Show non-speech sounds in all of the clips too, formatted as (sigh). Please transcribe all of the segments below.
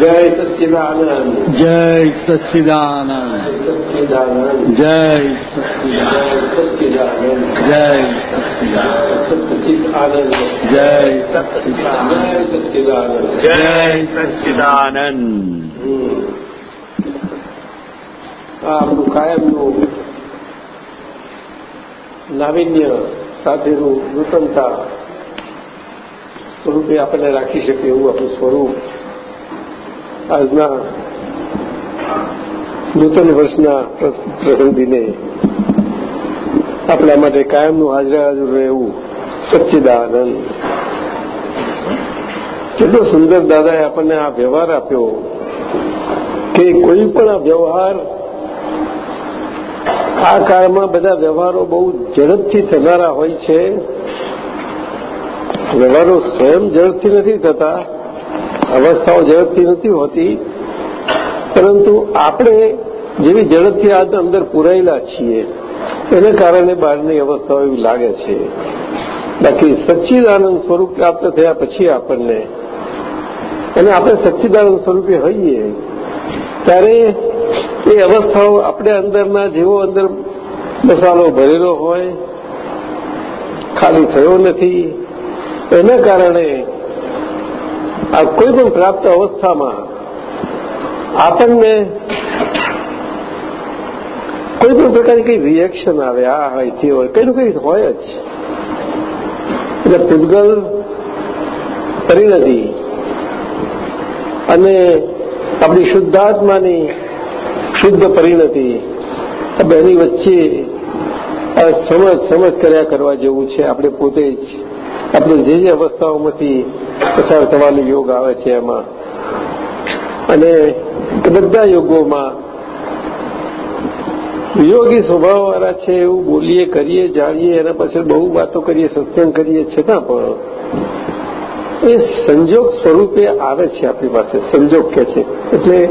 જય સચ્ચિદાનંદ જય સચ્ચિદાનંદ સચ્ચિદાનંદ જય સચ્ચિદાનંદ જય સચ્ચિદાનંદ જય આનંદ જય સચ્ચિદાનંદ સચ્ચિદાનંદ જય સચ્ચિદાનંદ. આ આપણું કાયમનું નાવીન્ય સાથેનું નૂતનતા સ્વરૂપે આપણને રાખી શકે એવું આપણું સ્વરૂપ આજના નૂતન વર્ષના પ્રસંગીને આપણા માટે કાયમનું હાજરા હાજર રહેવું સચ્ચિદાનંદ. કેટલો સુંદર દાદાએ આપણને આ વ્યવહાર આપ્યો કે કોઈ પણ આ વ્યવહાર આ કાળમાં બધા વ્યવહારો બહુ ઝડપથી થનારા હોય છે. વ્યવહારો સ્વયં ઝડપથી નથી થતા. અવસ્થાઓ ઝડપથી નથી હોતી. પરંતુ આપણે જેવી ઝડપથી આ અંદર પુરાયેલા છીએ, એને કારણે બહારની અવસ્થાઓ એવી લાગે છે. બાકી સચ્ચિદાનંદ સ્વરૂપ પ્રાપ્ત થયા પછી આપણને, અને આપણે સચ્ચિદાનંદ સ્વરૂપે હોઈએ, ત્યારે એ અવસ્થાઓ આપણે અંદરના જેવો અંદર મસાલો ભરેલો હોય, ખાલી થયો નથી. એના કારણે આ કોઈ પણ પ્રાપ્ત અવસ્થામાં આપણને કોઈ પણ પ્રકારની કઈ રિએક્શન આવે, આ હોય, તે હોય, કઈ કંઈ હોય જ. એટલે પૂતગલ પરિણતિ અને આપણી શુદ્ધાત્માની શુદ્ધ પરિણતિ આ બેની વચ્ચે સમજ સમજ કર્યા કરવા જેવું છે, આપણે પોતે જ આપણે જે જે અવસ્થાઓમાંથી પસાર થવાનો યોગ આવે છે એમાં. અને એ બધા યોગોમાં વિયોગી સ્વભાવવાળા છે એવું બોલીએ, કરીએ, જાણીએ, એના પાછળ બહુ વાતો કરીએ, સત્સંગ કરીએ છતાં પણ એ સંજોગ સ્વરૂપે આવે છે આપણી પાસે, સંજોગ કે છે. એટલે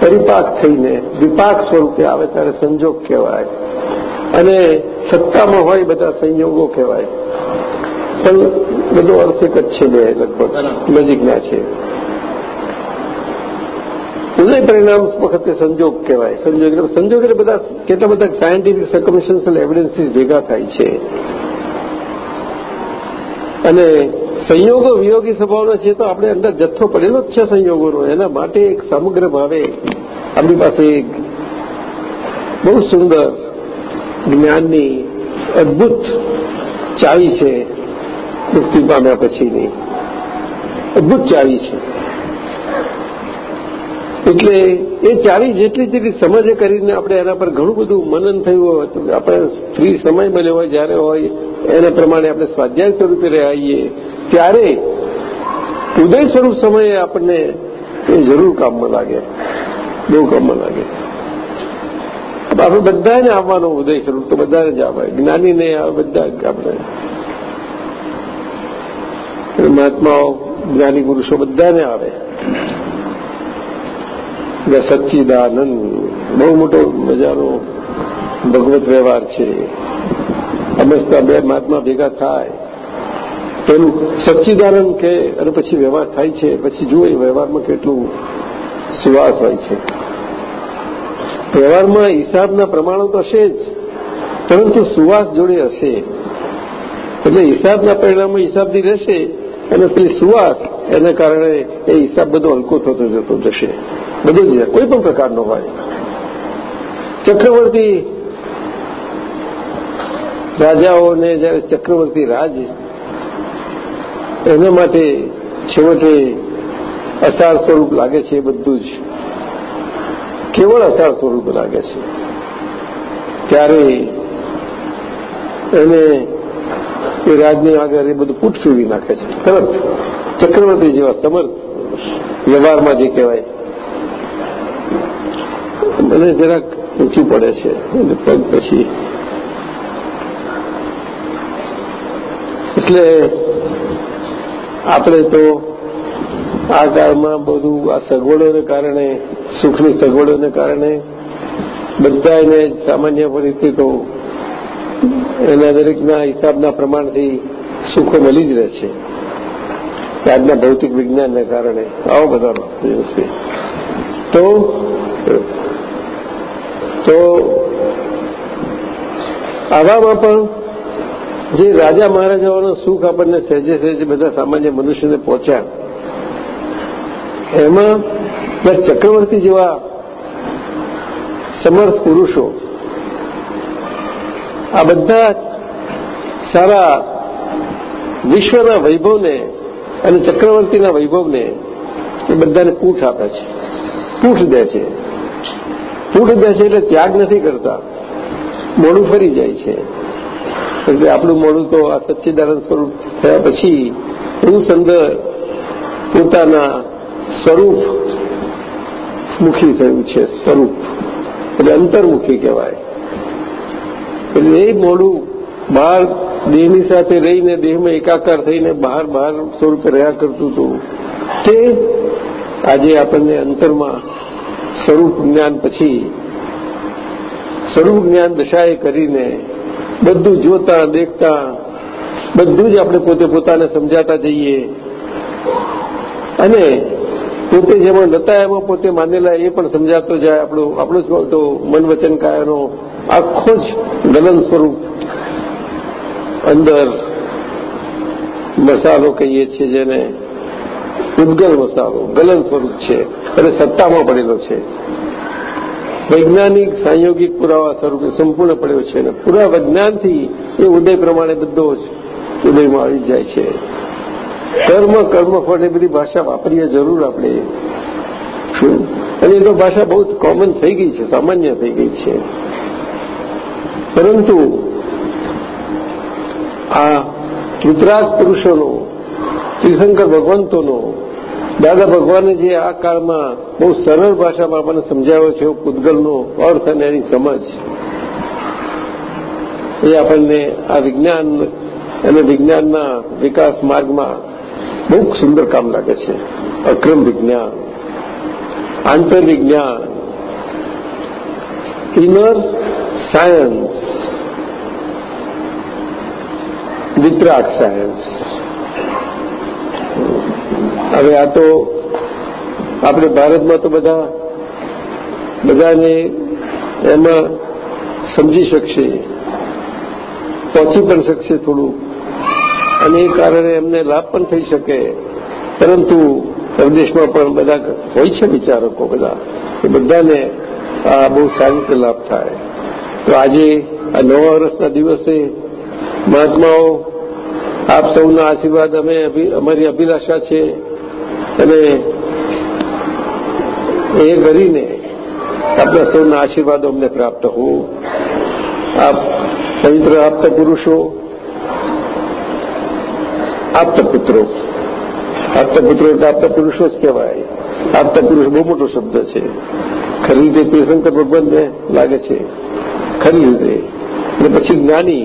પરિપાક થઈને વિપાક સ્વરૂપે આવે ત્યારે સંજોગ કહેવાય. અને સત્તામાં હોય બધા સંયોગો કહેવાય. પણ બધો અર્થ એક જ છે બે લગભગ. નજીકના છે. ઉદય પરિણામ વખતે સંજોગ કહેવાય. સંજોગ એટલે સંજોગ એટલે બધા કેટલા બધા સાયન્ટિફિક સર્કમસ્ટન્શિયલ એવિડન્સીસ ભેગા થાય છે. અને સંયોગો વિયોગી સ્વભાવનો છે તો આપણે અંદર જથ્થો પડેલો જ છે સંયોગોનો. એના માટે એક સમગ્ર ભાવે આપણી પાસે એક બહુ સુંદર જ્ઞાનની અદભુત ચાવી છે. મુક્તિ પામ્યા પછીની. અદભુત ચાવી છે. એટલે એ ચાવી જેટલી જેટલી સમજે કરીને આપણે એના પર ઘણું બધું મનન થયું હોય તો આપણે ફ્રી સમય મળ્યો હોય, જ્યારે હોય, એના પ્રમાણે આપણે સ્વાધ્યાય સ્વરૂપે રહીએ. ત્યારે ઉદય સ્વરૂપ સમયે આપણને એ જરૂર કામમાં લાગે. બહુ કામમાં લાગે. આપણે બધાને આવવાનું ઉદય સ્વરૂપ તો બધાને જ આવે. જ્ઞાનીને આવે બધા જ આપણે મહાત્માઓ જ્ઞાની પુરુષો બધાને આવે. સચ્ચિદાનંદ, બહુ મોટો મજાનો ભગવત વ્યવહાર છે. સમજતા બે મહાત્મા ભેગા થાય. પેલું સચ્ચિદાનંદ કે, અને પછી વ્યવહાર થાય છે, પછી જુઓ એ વ્યવહારમાં કેટલું સુવાસ હોય છે. વ્યવહારમાં હિસાબના પ્રમાણો તો હશે જ, પરંતુ સુવાસ જોડે હશે. એટલે હિસાબના પરિણામો હિસાબથી રહેશે અને પેલી સુવાસ એના કારણે એ હિસાબ બધો હલકો થતો જતો જશે. બધું જ કોઈ પણ પ્રકારનો હોય. ચક્રવર્તી રાજાઓને જયારે ચક્રવર્તી રાજ એના માટે છેવટે અસાર સ્વરૂપ લાગે છે બધું જ. કેવળ અસાર સ્વરૂપ લાગે છે. ત્યારે એને એ રાજની આગળ એ બધું પૂટ ફેરવી નાખે છે. તરત ચક્રવર્તી જેવા સમર્થ વ્યવહારમાં જે કહેવાય. મને જરાક ઊંચું પડે છે. પગ પછી. એટલે આપણે તો આ કાળમાં બધું આ સગવડોને કારણે, સુખની સગવડોને કારણે બધા એને સામાન્ય રીતે તો એના દરેકના હિસાબના પ્રમાણથી સુખો મળી જ રહે છે. આજના ભૌતિક વિજ્ઞાનને કારણે. આવો બધા તો તો આવામાં પણ જે રાજા મહારાજાઓનો સુખ આપણને સહેજે સહેજે બધા સામાન્ય મનુષ્યને પહોંચ્યા, એમાં બસ ચક્રવર્તી જેવા સમર્થ પુરુષો આ બધા સારા વિશ્વના વૈભવને અને ચક્રવર્તીના વૈભવને એ બધાને કૂઠ આપે છે. પૂઠ દે છે. પૂઠ દે છે એટલે ત્યાગ નથી કરતા. મોડું ફરી જાય છે. એટલે આપણું મોડું તો આ સચ્ચિદાનંદ સ્વરૂપ થયા પછી એવું સંદર પોતાના સ્વરૂપ મુખી થયું છે, સ્વરૂપ. એટલે અંતર્મુખી કહેવાય. એ મોડું બહાર દેહની સાથે રહીને દેહમાં એકાકાર થઈને બહાર બહાર સ્વરૂપે રહ્યા કરતું હતું. તે આજે આપણને અંતરમાં સ્વરૂપ જ્ઞાન પછી સ્વરૂપ જ્ઞાન દશાએ કરીને બધું જોતા, દેખતા, બધું જ આપણે પોતે પોતાને સમજાતા જઈએ. અને પોતે જેમાં નતા એમાં પોતે માનેલા એ પણ સમજાતો જાય આપણું આપણું જ તો મન વચન કાયાનો આખો જ ગલન સ્વરૂપ અંદર મસાલો કહીએ છીએ જેને ઉદગલ મસાલો, ગલન સ્વરૂપ છે અને સત્તામાં પડેલો છે. વૈજ્ઞાનિક, સાંયોગિક પુરાવા સ્વરૂપે સંપૂર્ણ પડ્યો છે અને પૂરા વિજ્ઞાનથી એ ઉદય પ્રમાણે બધો જ ઉદયમાં આવી જાય છે. કર્મ કર્મફળ એ બધી ભાષા વાપરીએ જરૂર આપણે. અને એ તો ભાષા બહુ કોમન થઈ ગઈ છે, સામાન્ય થઈ ગઈ છે. પરંતુ આ રુદ્રાગ પુરુષોનો તીર્થંકર ભગવંતોનો, દાદા ભગવાને જે આ કાળમાં બહુ સરળ ભાષામાં આપણને સમજાવ્યો છે પૂતગલનો અર્થ અને એની સમજ, એ આપણને આ વિજ્ઞાન અને વિજ્ઞાનના વિકાસ માર્ગમાં બહુ સુંદર કામ લાગે છે. અક્રમ વિજ્ઞાન, આંતરવિજ્ઞાન ઇનર સાયન્સ વિતરાગ સાયન્સ હવે આ તો આપણે ભારતમાં તો બધા, બધાને એમાં સમજી શકશે, પહોંચી પણ શકશે થોડું. અને એ કારણે એમને લાભ પણ થઈ શકે. પરંતુ પ્રદેશમાં પણ બધા હોય છે વિચારકો બધા, એ બધાને આ બહુ સારી રીતે લાભ થાય. તો આજે આ નવા વર્ષના દિવસે મહાત્માઓ, આપ સૌના આશીર્વાદ અમે અમારી અભિલાષા છે. અને એ કરીને આપણા સૌના આશીર્વાદો અમને પ્રાપ્ત હોવું આપ પવિત્ર, આપતા પુરુષો, આપતા પુત્રો આપતા પુત્રો એટલે આપતા પુરુષો જ કહેવાય. આપતા પુરુષ બહુ મોટો શબ્દ છે. ખરી રીતે તીર્થંકર ભગવાનને લાગે છે. ખરી રીતે. અને પછી જ્ઞાની,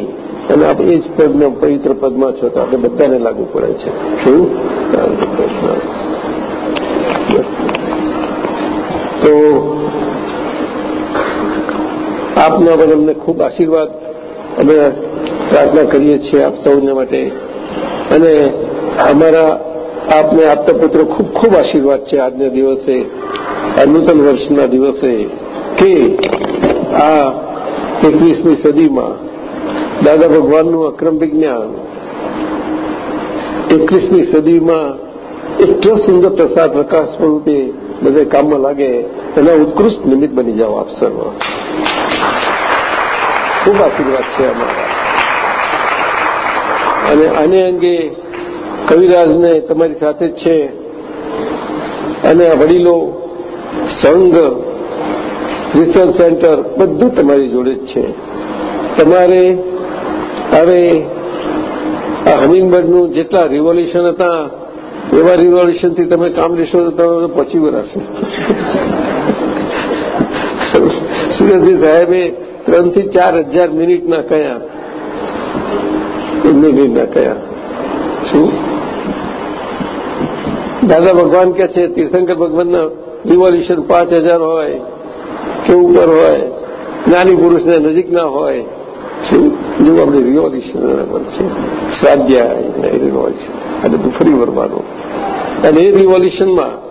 અને આપણે એ જ પદના પવિત્ર પદમાં છો તો આપણે બધાને લાગુ પડે છે. શું? તો આપના પર અમને ખૂબ આશીર્વાદ. અમે પ્રાર્થના કરીએ છીએ આપ સૌને માટે. અને અમારા આપને આપતા પુત્રો ખૂબ ખૂબ આશીર્વાદ છે આજના દિવસે, આ નૂતન વર્ષના દિવસે, કે આ એકવીસમી સદીમાં દાદા ભગવાનનું અક્રમ વિજ્ઞાન. એકવીસમી સદીમાં એટલો સુંદર પ્રસાદ પ્રકાશ સ્વરૂપે બધે કામમાં લાગે, એના ઉત્કૃષ્ટ નિમિત્ત બની જાઓ આપ સર્વ. ખૂબ આશીર્વાદ છે અમારા. અને આને અંગે કવિરાજને તમારી સાથે છે. અને વડીલો, સંઘ રિસર્ચ સેન્ટર બધું તમારી જોડે જ છે. તમારે હવે આ હમિંગબર્ડનું જેટલા રિવોલ્યુશન હતા, એવા રિવોલ્યુશનથી તમે કામ લેશો તો તમે પછી વળાશે. સુરજજી સાહેબે ત્રણથી ચાર હજાર મિનિટના કયા. મિનિટના કયા. શું? દાદા ભગવાન કે છે, તીર્થંકર ભગવાનના રિવોલ્યુશન પાંચ હજાર હોય. કે ઉપર હોય જ્ઞાની પુરુષને નજીક ના હોય. શું? જેવું આપણે રિવોલ્યુશન છે સ્વાધ્યાય રિવોલ્યુશન આ બધું ફરી વરવાનું અને એ રિવોલ્યુશનમાં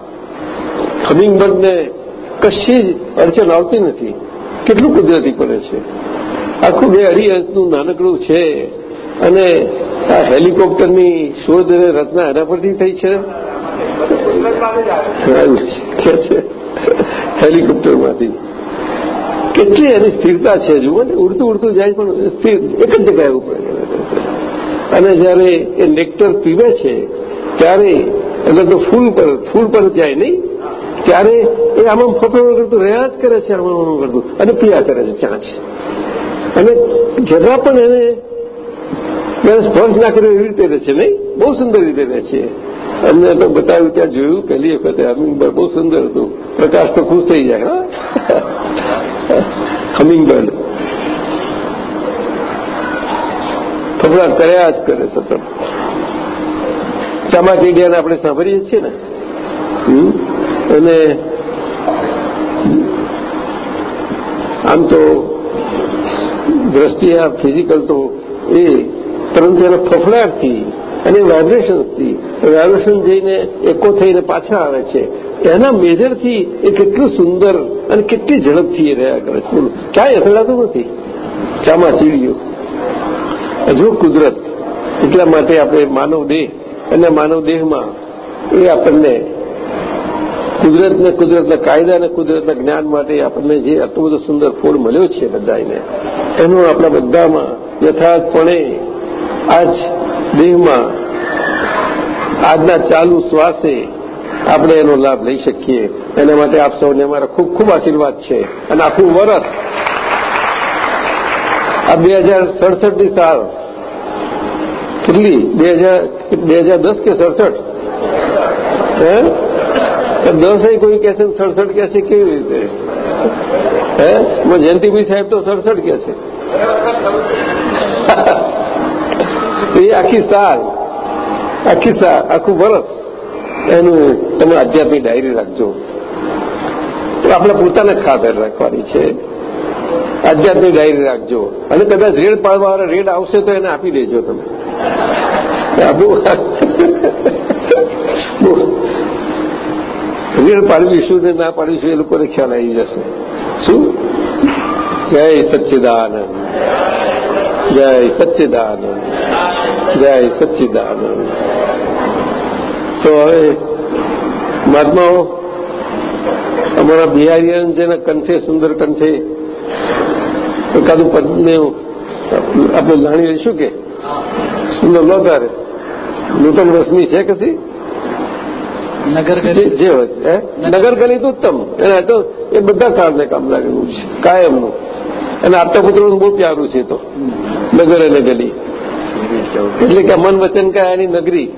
હમિંગબર્ડને કશી જ અડચણ આવતી નથી. કેટલું કુદરતી પડે છે. આખું બે અઢી અંશનું નાનકડું છે. અને આ હેલિકોપ્ટરની શોધ અને રચના એના પરથી થઈ છે. હેલિકોપ્ટરમાંથી. કેટલી એની સ્થિરતા છે? જુઓ ને, ઉડતું ઉડતું જાય પણ સ્થિર, એક જ જગ્યાએ ઉપર અને જયારે એ નેક્ટર પીવે છે, ત્યારે એટલે તો ફૂલ પર ફૂલ પર જાય નહીં, ત્યારે એ આમાં ફફડો કરતું રહ્યા જ કરે છે, આમાં કરતું. અને પીયા કરે છે ચાંચ અને જરા પણ એને સ્પર્શ ના કર્યો એવી રીતે રહે છે નહીં? બહુ સુંદર રીતે રહે છે. અમને તો બતાવ્યું ત્યાં જોયું, પહેલી વખતે. અમીન બહુ સુંદર હતું. પ્રકાશ તો ખુશ થઈ જાય, હા. હમિંગબર્ડ ફફડા કર્યા જ કરે સતત ચામાચીડિયાને આપણે સાંભળીએ છીએ ને? અને આમ તો દ્રષ્ટિએ આ ફિઝિકલ તો એ પરંતુ એના ફફડાટથી અને વાઇબ્રેશન્સથી વાઇબ્રેશન જઈને એકો થઈને પાછા આવે છે. એના મેજરથી એ કેટલું સુંદર અને કેટલી ઝડપથી એ રહ્યા કરે છે. ક્યાંય અથડાતું નથી? ચામાચીડિયું હજુ કુદરત એટલા માટે આપણે માનવ દેહ અને માનવ દેહમાં એ આપણને કુદરતને કુદરતના કાયદા અને કુદરતના જ્ઞાન માટે આપણને જે આટલો બધો સુંદર ફોડ મળ્યો છે બધાને એનો આપણા બધામાં યથાર્થપણે આજ દેહમાં આજના ચાલુ શ્વાસે આપણે એનો લાભ લઈ શકીએ. એના માટે આપ સૌને અમારા ખૂબ ખૂબ આશીર્વાદ છે. અને આખું વરસ આ બે હજાર સડસઠની સાલ કેટલી? બે હજાર બે હજાર દસ કે સડસઠ? હે? દસ કોઈ કહેશે સડસઠ કહેશે કેવી રીતે? હે? જયંતિભાઈ સાહેબ તો સડસઠ કે (laughs) એ આખી સાલ આખી સાલ, આખું વરસ એનું તમે આધ્યાત્મિક ડાયરી રાખજો. તો આપણે પોતાને ખાતર રાખવાની છે. આધ્યાત્મિક ડાયરી રાખજો. અને કદાચ રેડ પાડવા રેડ આવશે તો એને આપી દેજો તમે. રેડ પાડવીશું ને ના પાડીશું એ લોકોને ખ્યાલ આવી જશે. શું? જય સચ્ચિદાનંદ. જય સચ્ચિદાનંદ. જય સચ્ચિદાનંદ. તો હવે મહાત્માઓ અમારા બિહારીયન જેના કંઠે સુંદર કંઠે એકાદું પદને આપણે જાણી લઈશું કે સુંદર ન તારે. નૂતન રસની છે કશી? નગર જે જે હોય નગર ગલી તો ઉત્તમ. એના તો એ બધા કાળને કામ લાગેલું છે કાયમનું. અને આપતા પુત્રોનું બહુ પ્યારું છે તો. નગર અને ગલી એટલે કે મન વચન કાય એની નગરી.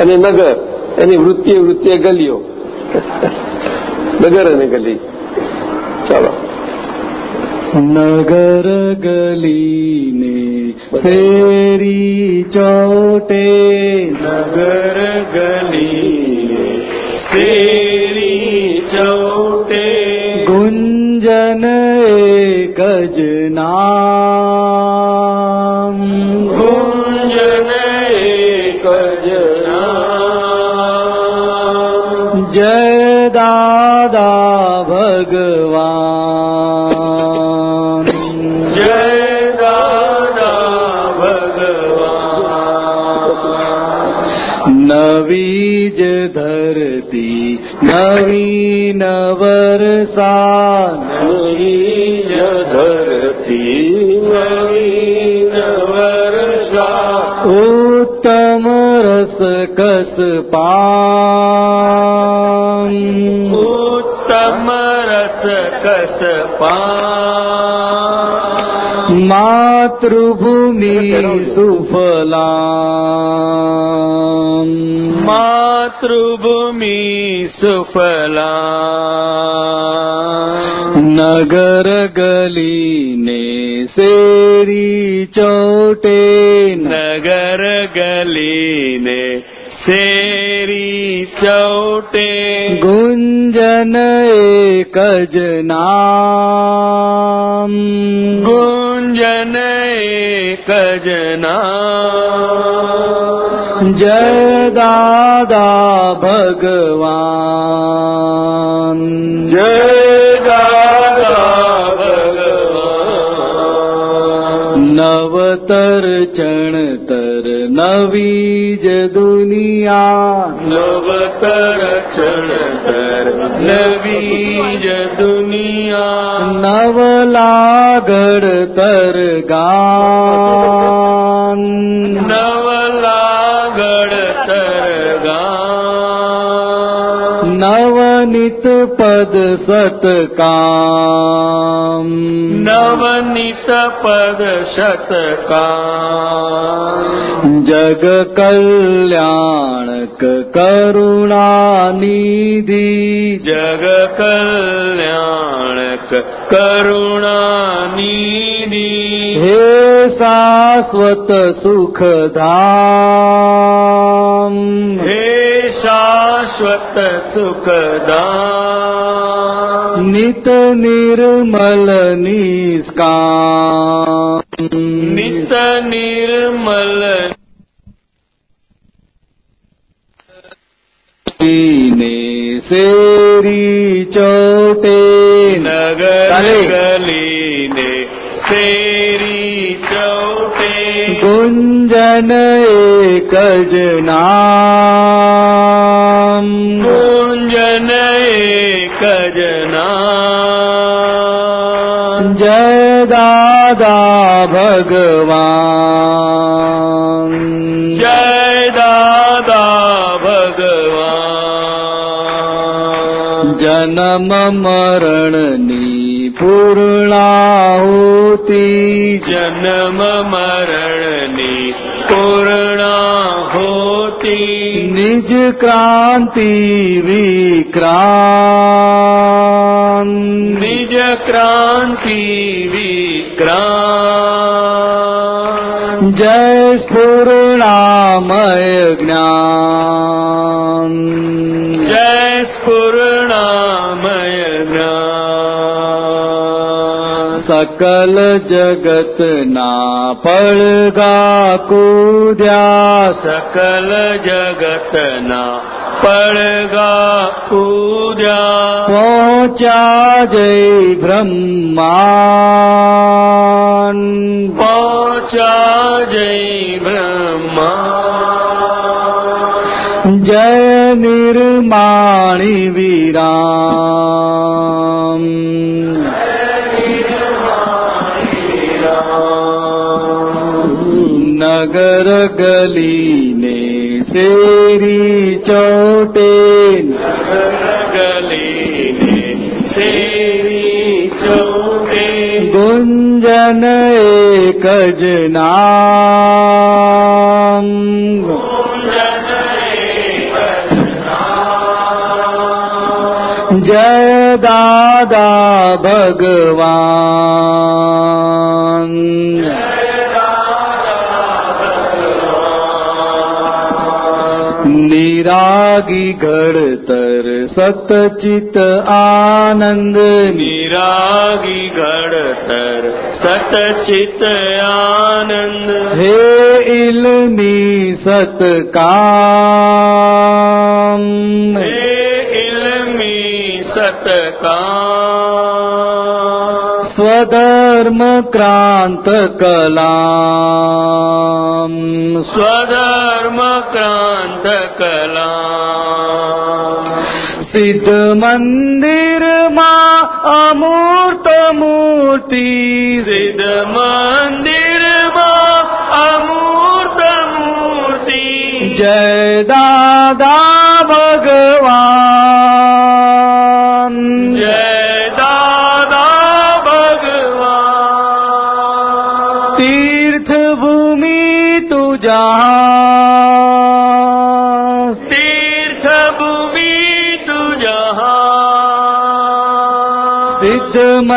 અને નગર, એની વૃત્તિએ વૃત્તિએ ગલીઓ. નગર અને ગલી. ચાલો. નગર ગલીને ફેરી ચોટે. નગર ગલીને ફેરી ચોટે. ગુંજન એક નવી જ ધરતી નવી નવરસા નવી ધરતી નવી નવરસા ઉત્તમ રસ કસ પાન ઉત્તમ રસ કસ પાન માતૃભૂમિ સુફલામ માતૃભૂમિ સુફલા નગર ગલીને શેરી ચોટે નગર ગલીને શેરી ચોટે ગુંજન એક જ નામ ગુંજન એક જ નામ જય દાદા ભગવાન. જય દાદા ભગવાન નવતર ચણતર નવી જ દુનિયા. નવતર ચણતર નવી જ દુનિયા નવલાગડ તર ગાન નવનિત પદ સતકામ નવનીત પદ जग જગ કલ્યાણક કરુણાનિધિ જગ કલ્યાણક કરુણાનિધિ હે શાશ્વત સુખધામ હે શાશ્વત સુખદા નિત નિર્મલ નિષ્કામ નિત નિર્મલ ને શેરી ચોટે નગર ચાલે. ગલીને શેરી ચૌટે ગુંજન એક જ નામ ભગવાન. જય દાદા ભગવાન. જન્મ મરણની પૂર્ણાહુતિ. જન્મ મરણની પૂર્ણાહુતિ. નિજ ક્રાંતિ વિક્રાંત. નિજ ક્રાંતિ વિક્રાંત જય સ્ફુરણામય જ્ઞાન જય સ્ફુરણામય જ્ઞાન સકલ જગતના પડગા पड़गा સકલ જગતના પડગા કૂદ્યા પહોંચ્યા જય બ્રહ્માન પહોંચ્યા જય બ્રહ્મા. જય નિર્માણી વિરામ. નગર ગલીને શેરી ચોટે. ગલીને શેરી ચૌટે. ગુંજન એક જ નામ. જય દાદા ભગવાન. નિરાગી ઘડતર સતચિત આનંદ નિરાગી ઘડતર સતચિત આનંદ હે ઇલની સતકામ હે ઇલમી સતકા સ્વધર્મ ક્રાંત क्रांत સ્વધર્મ ક્રાંત કલા સિદ્ધ મંદિરમાં અમૂર્ત મૂર્તિ સિદ્ધ મંદિરમાં અમૂર્ત મૂર્તિ જય દાદા ભગવાન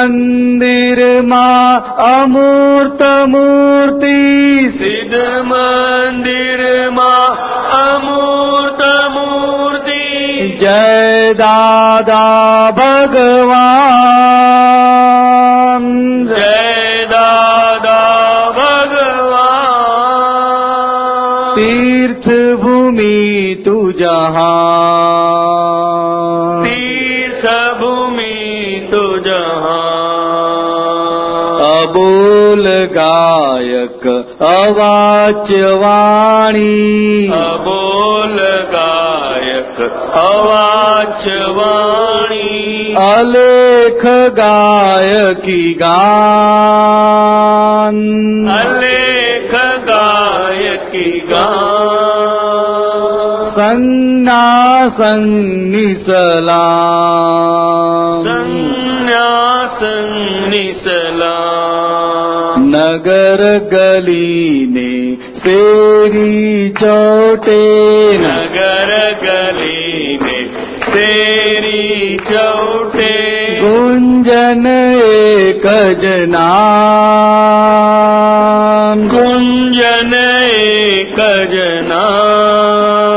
મંદિરમાં અમૂર્ત મૂર્તિ. સિદ્ધ મંદિરમાં અમૂર્ત મૂર્તિ. જય દાદા ભગવાન. અબોલ ગાયક અવાચ્ય વાણી અબોલ ગાયક અવાચ્ય વાણી અલેખ ગાયકી ગાન. અલેખ ગાયકી ગાન. સંના સંનિસલા સંન્યાસનિસલા સાગર ગલીને શેરી ચોટે નગર ગલીને શેરી ચોટે ગુંજન એક જ નામ ગુંજન એક જ નામ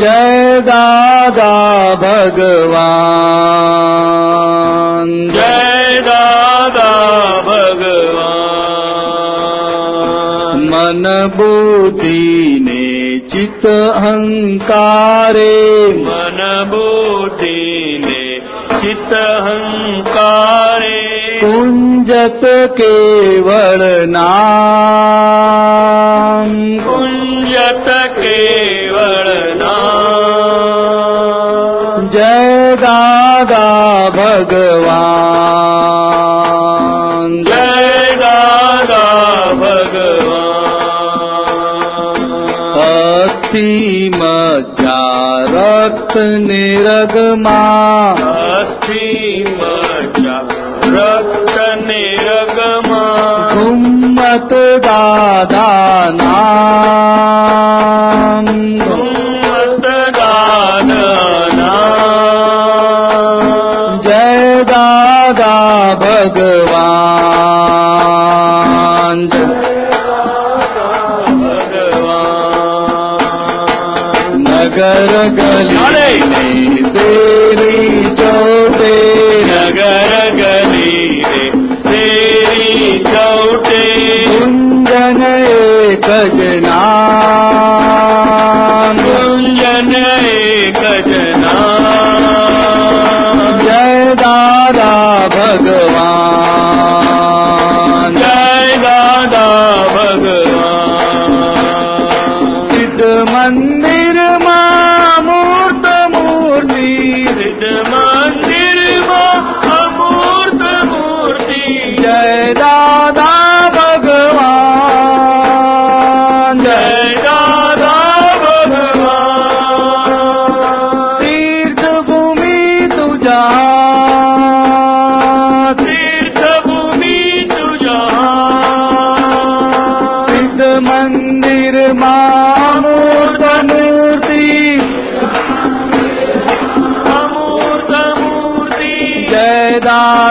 જય દાદા ભગવાન મનબુદ્ધિને ચિત્ત અહંકારે. મનબુદ્ધિને ચિત્ત અહંકારે. કુંજત કેવળ નામ. કુંજત કેવળ નામ. જય દાદા ભગવાન. રગમાં રક્તને રગમાં ગુમ્મત દાદાના ગુમ્મત દાદાના જય દાદા ભગવાન જય નગર ગલી चौटे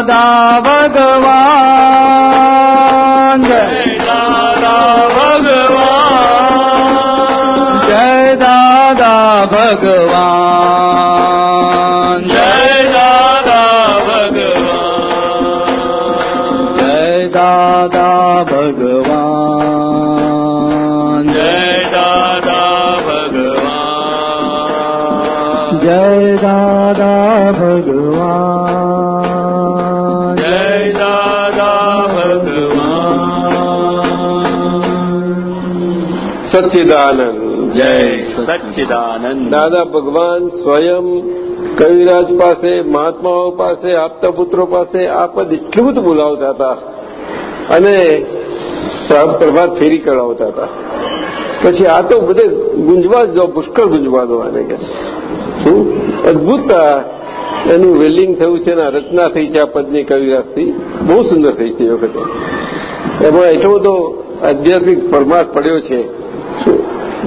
દાદા ભગવાન. જય દાદા ભગવાન. જય દાદા ભગવાન. સચ્ચિદાનંદ। જય સચ્ચિદાનંદ. દાદા ભગવાન સ્વયં કવિરાજ પાસે મહાત્માઓ પાસે આપતા પુત્રો પાસે આ પદ એટલું બધું બોલાવતા હતા. અને પ્રભાત ફેરી કરાવતા હતા. પછી આ તો બધે ગુંજવા જ પુષ્કળ ગુંજવા દો આને કે શું? અદભુત એનું વેલ્ડિંગ થયું છે અને રચના થઈ છે આ પદની કવિરાજથી. બહુ સુંદર થઈ છે એ વખતે. એમાં એટલો બધો આધ્યાત્મિક પરમાર્થ પડ્યો છે.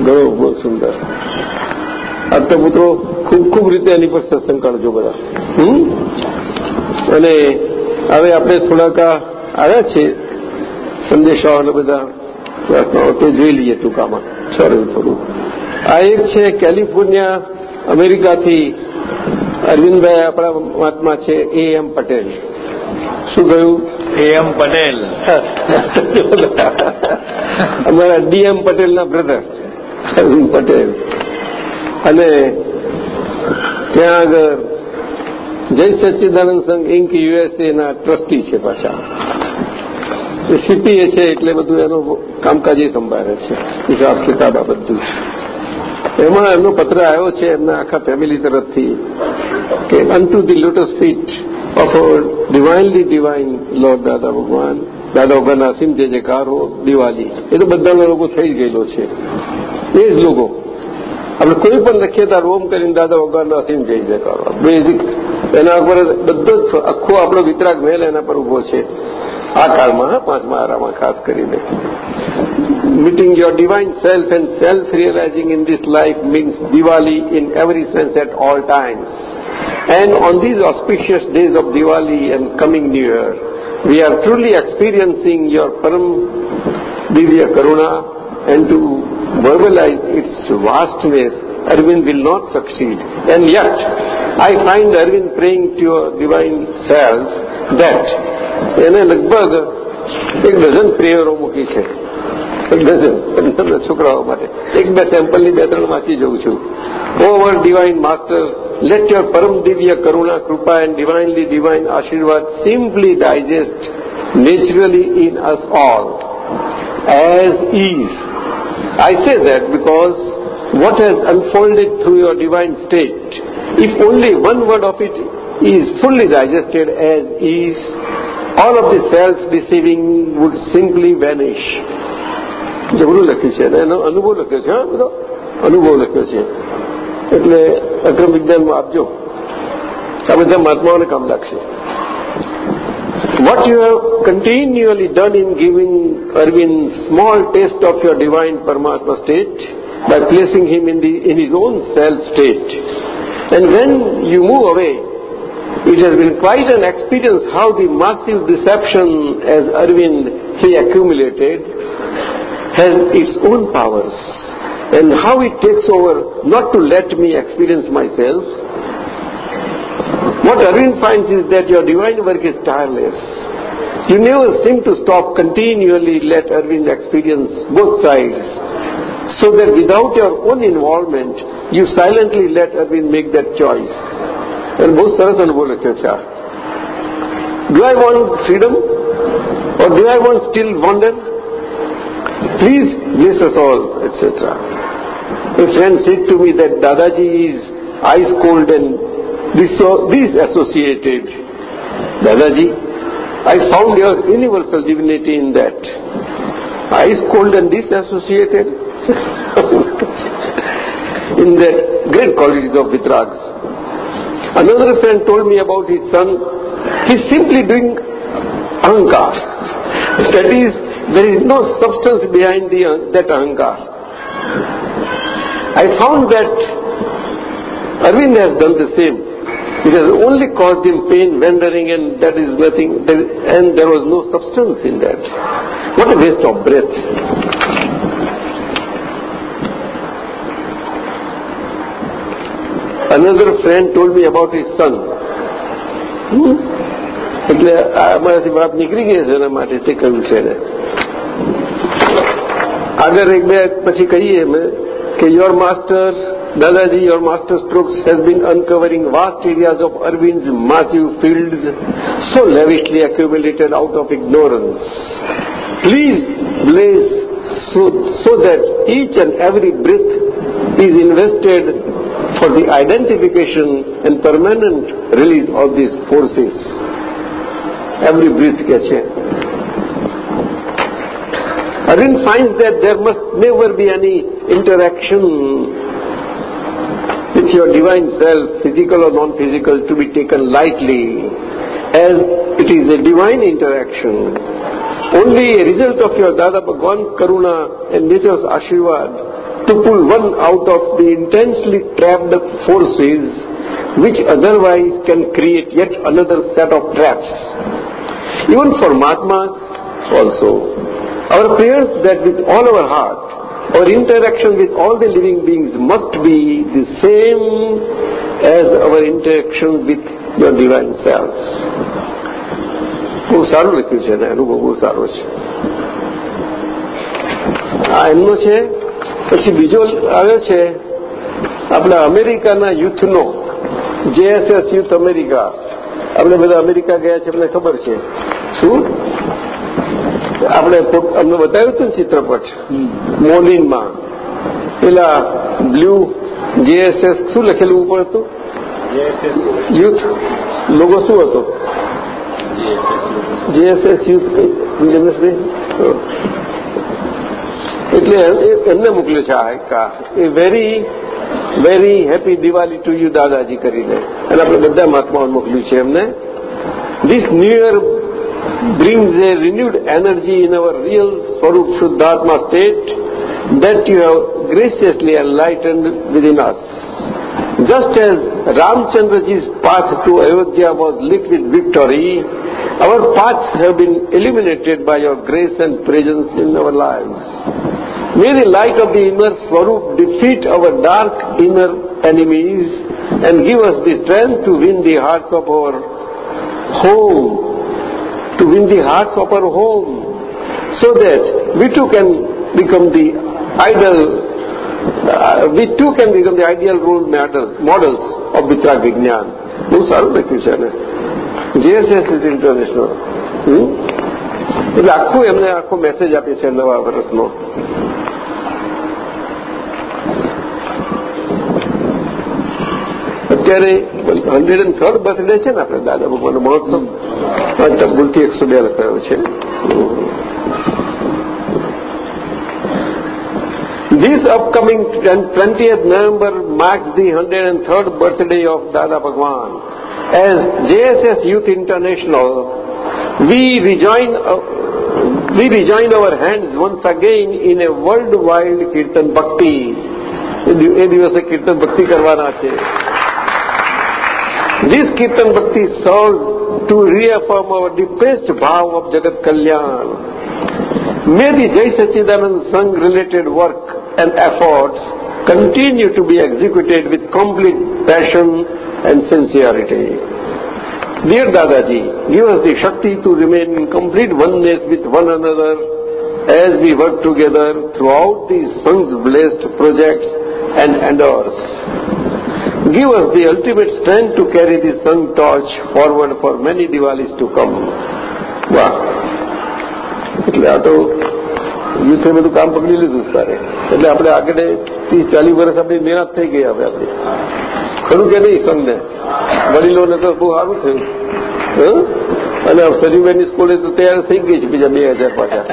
શું બહુ સુંદર. આપતા પુત્રો ખૂબ ખૂબ રીતે એની પર સત્સંગ કાઢજો બધા. અને હવે આપણે થોડાક આ આવ્યા છે સંદેશાઓ અને બધા તે જોઈ લઈએ ટૂંકામાં સરળ થોડું. આ એક છે કેલિફોર્નિયા અમેરિકાથી અરવિંદભાઈ આપણા મહાત્મા છે એ એમ પટેલ. શું કહ્યું? એમ પટેલ. અમારા ડીએમ પટેલના બ્રધર. અરવિંદ પટેલ. અને ત્યાં આગળ જય સચ્ચિદાનંદ સંઘ ઇન્ક યુએસએના ટ્રસ્ટી છે પાછા. એ સીપીએ છે એટલે બધું એનું કામકાજ સંભાળે છે. હિસાબ કિતાબ આ બધું એમાં એમનો પત્ર આવ્યો છે એમના આખા ફેમિલી તરફથી કે unto the lotus feet of divinely divine lord Dada Bhagwan Dada ભગવાન અસીમ જે જે કારો દિવાળી એ તો બધાના લોકો થઈ ગયેલો છે. એ જ લોકો આપણે કોઈ પણ લખીએ ત્યારે ઓમ કરીને દાદા ભગવાનનો અસીમ જઈ જકારો બેઝિક એના ઉપર બધો જ આખો આપણો વિતરાગ મહેલ એના પર ઉભો છે આ કાળમાં હા પાંચમા આરામાં ખાસ કરીને meeting your divine self and self-realizing in this life means Diwali in every sense at all times. And on these auspicious days of Diwali and coming New Year, we are truly experiencing your Param Divya Karuna and to verbalize its vastness, Arvind will not succeed. And yet, I find Arvind praying to your divine self that એને લગભગ એક dozen પ્રેયરો મૂકી છે. એક dozen છોકરાઓ માટે. એક બે સેમ્પલની બે ત્રણ વાંચી જઉં છું. Over divine master let your પરમ દિવ્ય કરુણા કૃપા એન્ડ ડિવાઇનલી ડિવાઇન આશીર્વાદ simply digest naturally in us all as is I say that because what has unfolded through your divine state, if only one word of it is fully digested as is, all of the self-deceiving would simply vanish. જબરું લખ્યું છે અને એનો અનુભવ લખ્યો છે હા બધો અનુભવ લખ્યો છે એટલે અક્રમ વિજ્ઞાનમાં આપજો આ બધા મહાત્માઓને કામ લાગશે what you have continually done in giving Arvind small taste of your divine Paramatma state by placing him in, the, in his own self state. And when you move away, it has been quite an experience how the massive deception as Arvind he accumulated has its own powers and how it takes over not to let me experience myself what Arvind finds is that your divine work is tireless. You never seem to stop, continually let Arvind experience both sides, so that without your own involvement, you silently let Arvind make that choice. And બહુ સરસ અનુભવ લખ્યો છે આ Do I want freedom? Or do I want still wander? Please bless us all, etc. A friend said to me that Dadaji is ice cold and disassociated. Dadaji, I found your universal divinity in that. Ice cold and disassociated (laughs) in that great qualities of Vitrags. Another friend told me about his son. He's simply doing ahankar. That is, there is no substance behind the, that ahankar. I found that Arvind has done the same. It has only caused him pain, wandering, and that is nothing, and there was no substance in that. What a waste of breath. Another friend told me about his son. Hmm? એટલે અમારાથી વાત નીકળી ગઈ છે એના માટે તે કહ્યું છે એને આગળ એક બે પછી કહીએ અમે કે your master Dadaji, your master strokes has been uncovering vast areas of Arvind's massive fields so lavishly accumulated out of ignorance. Please blaze so, so that each and every breath is invested for the identification and permanent release of these forces. Every breath catch Arvind finds that there must never be any interaction with your divine self, physical or non-physical, to be taken lightly, as it is a divine interaction. Only a result of your Dada Bhagwan Karuna and nature's Ashirvad to pull one out of the intensely trapped forces which otherwise can create yet another set of traps. Even for Mahatmas also, our prayers that with all our heart, our interaction with all the living beings must be the same as our interaction with your divine self. બહુ સારું લખ્યું છે ને અનુભવ બહુ સારો છે આ એમનો છે પછી બીજો આવ્યો છે આપણા અમેરિકાના યુથનો જેએસએસ યુથ અમેરિકા આપણે બધા અમેરિકા ગયા છે અમને ખબર છે શું આપણે અમને બતાવ્યું હતું ને ચિત્રપટ મોલિનમાં પેલા બ્લુ જેએસએસ શું લખેલું ઉપર હતું? યુથ લોગો શું હતો? જેએસએસ યુથ રમેશભાઈ એટલે એમને મોકલ્યું છે આ કા a very very happy Diwali to you Dadaji કરીને. અને આપણે બધા મહાત્માઓને મોકલ્યું છે એમને. This new year brings a renewed energy in our real Swarup Shuddhatma state that you have graciously enlightened within us. Just as Ramchandraji's path to Ayodhya was lit with victory, our paths have been illuminated by your grace and presence in our lives. May the light of the inner Swarup defeat our dark inner enemies and give us the strength to win the hearts of our home, to win the hearts of our home, so that we too can become the ideal, uh, we too can become the ideal role models, models of Vichar Vignan. બહુ સારું લખ્યું છે ને JSS is international એટલે આખું એમને આખો message આપે છે નવા વર્ષનો અત્યારે હંડ્રેડ એન્ડ થર્ડ બર્થડે છે ને આપણે દાદા ભગવાનનો મહોત્સવ ભૂલથી એકસો બે લખાયો છે This upcoming 20th November marks the 103rd birthday of Dada Bhagwan. As JSS Youth International, we rejoin, uh, we rejoin our hands once again in a worldwide Kirtan Bhakti. એ દિવસે કીર્તન ભક્તિ કરવાના છે This Kirtan Bhakti serves to reaffirm our deepest vow of Jagat Kalyan. May the Jai Sachidanand Sangh related work and efforts continue to be executed with complete passion and sincerity. Dear Dadaji, give us the Shakti to remain in complete oneness with one another as we work together throughout these Sangh's blessed projects and endeavors. Give us the ultimate strength to carry this sun torch forward for many Diwalis to come. વાહ એટલે આ તો યુથે બધું કામ પકડી લીધું તારે. એટલે આપણે આગળ ત્રીસ, ચાલીસ વર્ષ આપણી મહેનત થઈ ગઈ હવે આપણે. ખરું કે નહીં સંઘને? વડીલોને તો બહુ સારું થયું? અને સજીવભાઈની સ્કૂલે તો તૈયાર થઈ ગઈ છે બીજા બે હજાર પાછા.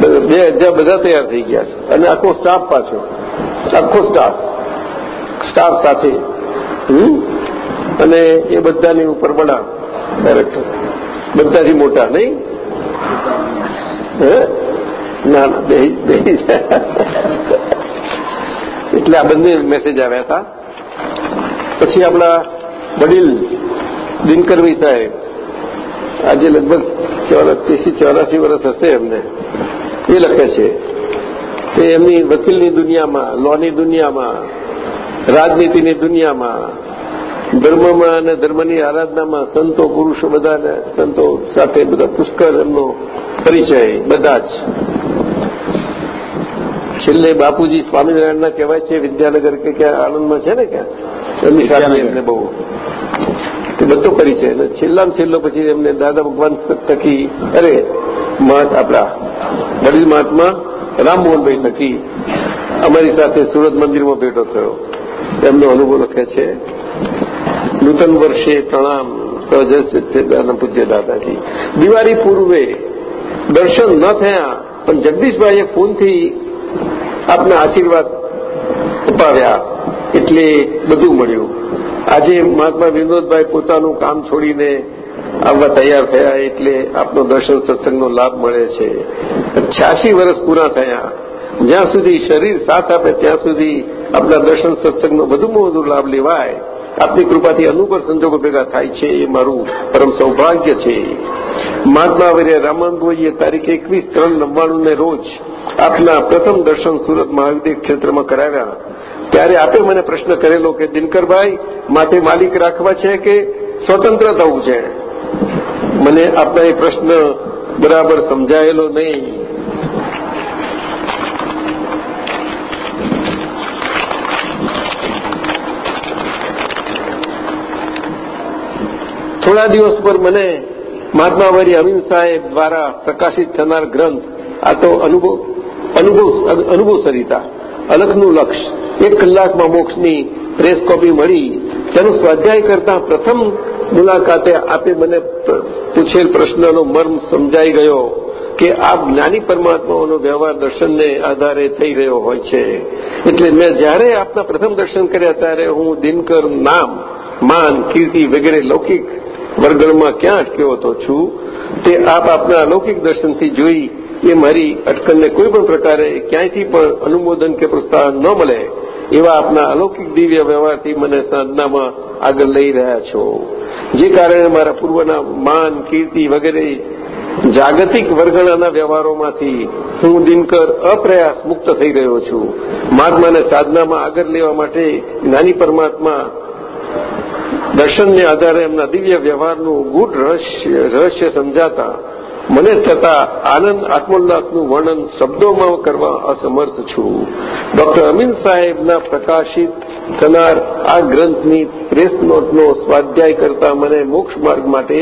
બે હજાર બધા તૈયાર થઈ ગયા છે. અને આખો સ્ટાફ પાછો. આખો સ્ટાફ સ્ટાફ સાથે અને એ બધાની ઉપર બનાવ ડાયરેક્ટર બધાથી મોટા, નહીં? ના એટલે આ બંને મેસેજ આવ્યા હતા. પછી આપણા વડીલ દિનકરભાઈ સાહેબ, આજે લગભગ ચોરાસી ચોરાસી વર્ષ હશે એમને. એ લખે છે કે એમની વકીલની દુનિયામાં, લોની દુનિયામાં રાજનીતિની દુનિયામાં ધર્મમાં અને ધર્મની આરાધનામાં સંતો પુરુષો બધા સંતો સાથે બધા પુષ્કળ એમનો પરિચય બધા જ. છેલ્લે બાપુજી સ્વામિનારાયણના કહેવાય છે વિદ્યાનગર કે ક્યાં આણંદમાં છે ને ક્યાં? એમની સાથે એમને બહુ તે બધો પરિચય. અને છેલ્લામાં છેલ્લો પછી એમને દાદા ભગવાન થકી અરે મહત આપણા વડીલ મહાત્મા રામમોહનભાઈ થકી અમારી સાથે સુરત મંદિરમાં ભેટો થયો. એમનો અનુભવ લખે છે. નૂતન વર્ષે પ્રણામ સહજ પૂજ્ય દાદાજી. દિવાળી પૂર્વે દર્શન ન થયા, પણ જગદીશભાઈએ ફોનથી આપને આશીર્વાદ અપાવ્યા એટલે બધું મળ્યું. આજે મહાત્મા વિનોદભાઈ પોતાનું કામ છોડીને આવવા તૈયાર થયા એટલે આપનો દર્શન સત્સંગનો લાભ મળે છે. છ્યાસી વર્ષ પૂરા થયા. જ્યાં સુધી શરીર સાથ આપે, ત્યાં સુધી આપણા દર્શન સત્સંગનો વધુમાં વધુ લાભ લેવાય. આપની કૃપાથી અનુકૂળ સંજોગો ભેગા થાય છે, એ મારું પરમ સૌભાગ્ય છે. મહાત્મા વર્ય રામાનંદભાઈએ તારીખ એકવીસ ત્રણ નવ્વાણુંને રોજ આપના પ્રથમ દર્શન સુરત મહાવિદ્ય ક્ષેત્રમાં કરાવ્યા. ત્યારે આપે મને પ્રશ્ન કરેલો કે, દિનકરભાઈ, માથે માલિક રાખવા છે કે સ્વતંત્ર થવું છે? મને આપના એ પ્રશ્ન બરાબર સમજાયેલો નહીં. થોડા દિવસ પર મને મહાત્મા વરી અમીન સાહેબ દ્વારા પ્રકાશિત થનાર ગ્રંથ, આ તો અનુભવ સરિતા, અલખનું લક્ષ, એક કલાકમાં મોક્ષની પ્રેસ કોપી મળી. તેનો સ્વાધ્યાય કરતા પ્રથમ મુલાકાતે આપે મને પૂછેલ પ્રશ્નનો મર્મ સમજાઈ ગયો કે આ જ્ઞાની પરમાત્માઓનો વ્યવહાર દર્શનને આધારે થઈ રહ્યો હોય છે. એટલે મેં જ્યારે આપના પ્રથમ દર્શન કર્યા ત્યારે હું દિનકર નામ, માન, કીર્તિ વગેરે લૌકિક વર્ગણમાં ક્યાં અટક્યો હતો છું, તે આપ આપના અલૌકિક દર્શનથી જોઈ, એ મારી અટકલને કોઈ પણ પ્રકારે ક્યાંયથી પણ અનુમોદન કે પ્રોત્સાહન ન મળે, એવા આપના અલૌકિક દિવ્ય વ્યવહારથી મને સાધનામાં આગળ લઈ રહ્યા છો. જે કારણે મારા પૂર્વના માન, કીર્તિ વગેરે જાગતિક વર્ગણાના વ્યવહારોમાંથી હું દિનકર અપ્રયાસ મુક્ત થઈ રહ્યો છું. મહાત્માને સાધનામાં આગળ લેવા માટે નાની પરમાત્મા દર્શનને આધારે એમના દિવ્ય વ્યવહારનું ગૂઢ રહસ્ય રહસ્ય સમજાતા મને થતા આનંદ આત્મોલ્લાસનું વર્ણન શબ્દોમાં કરવા અસમર્થ છું. ડોક્ટર અમીન સાહેબના પ્રકાશિત થનાર આ ગ્રંથની પ્રેસ નોટનો સ્વાધ્યાય કરતા મને મોક્ષ માર્ગ માટે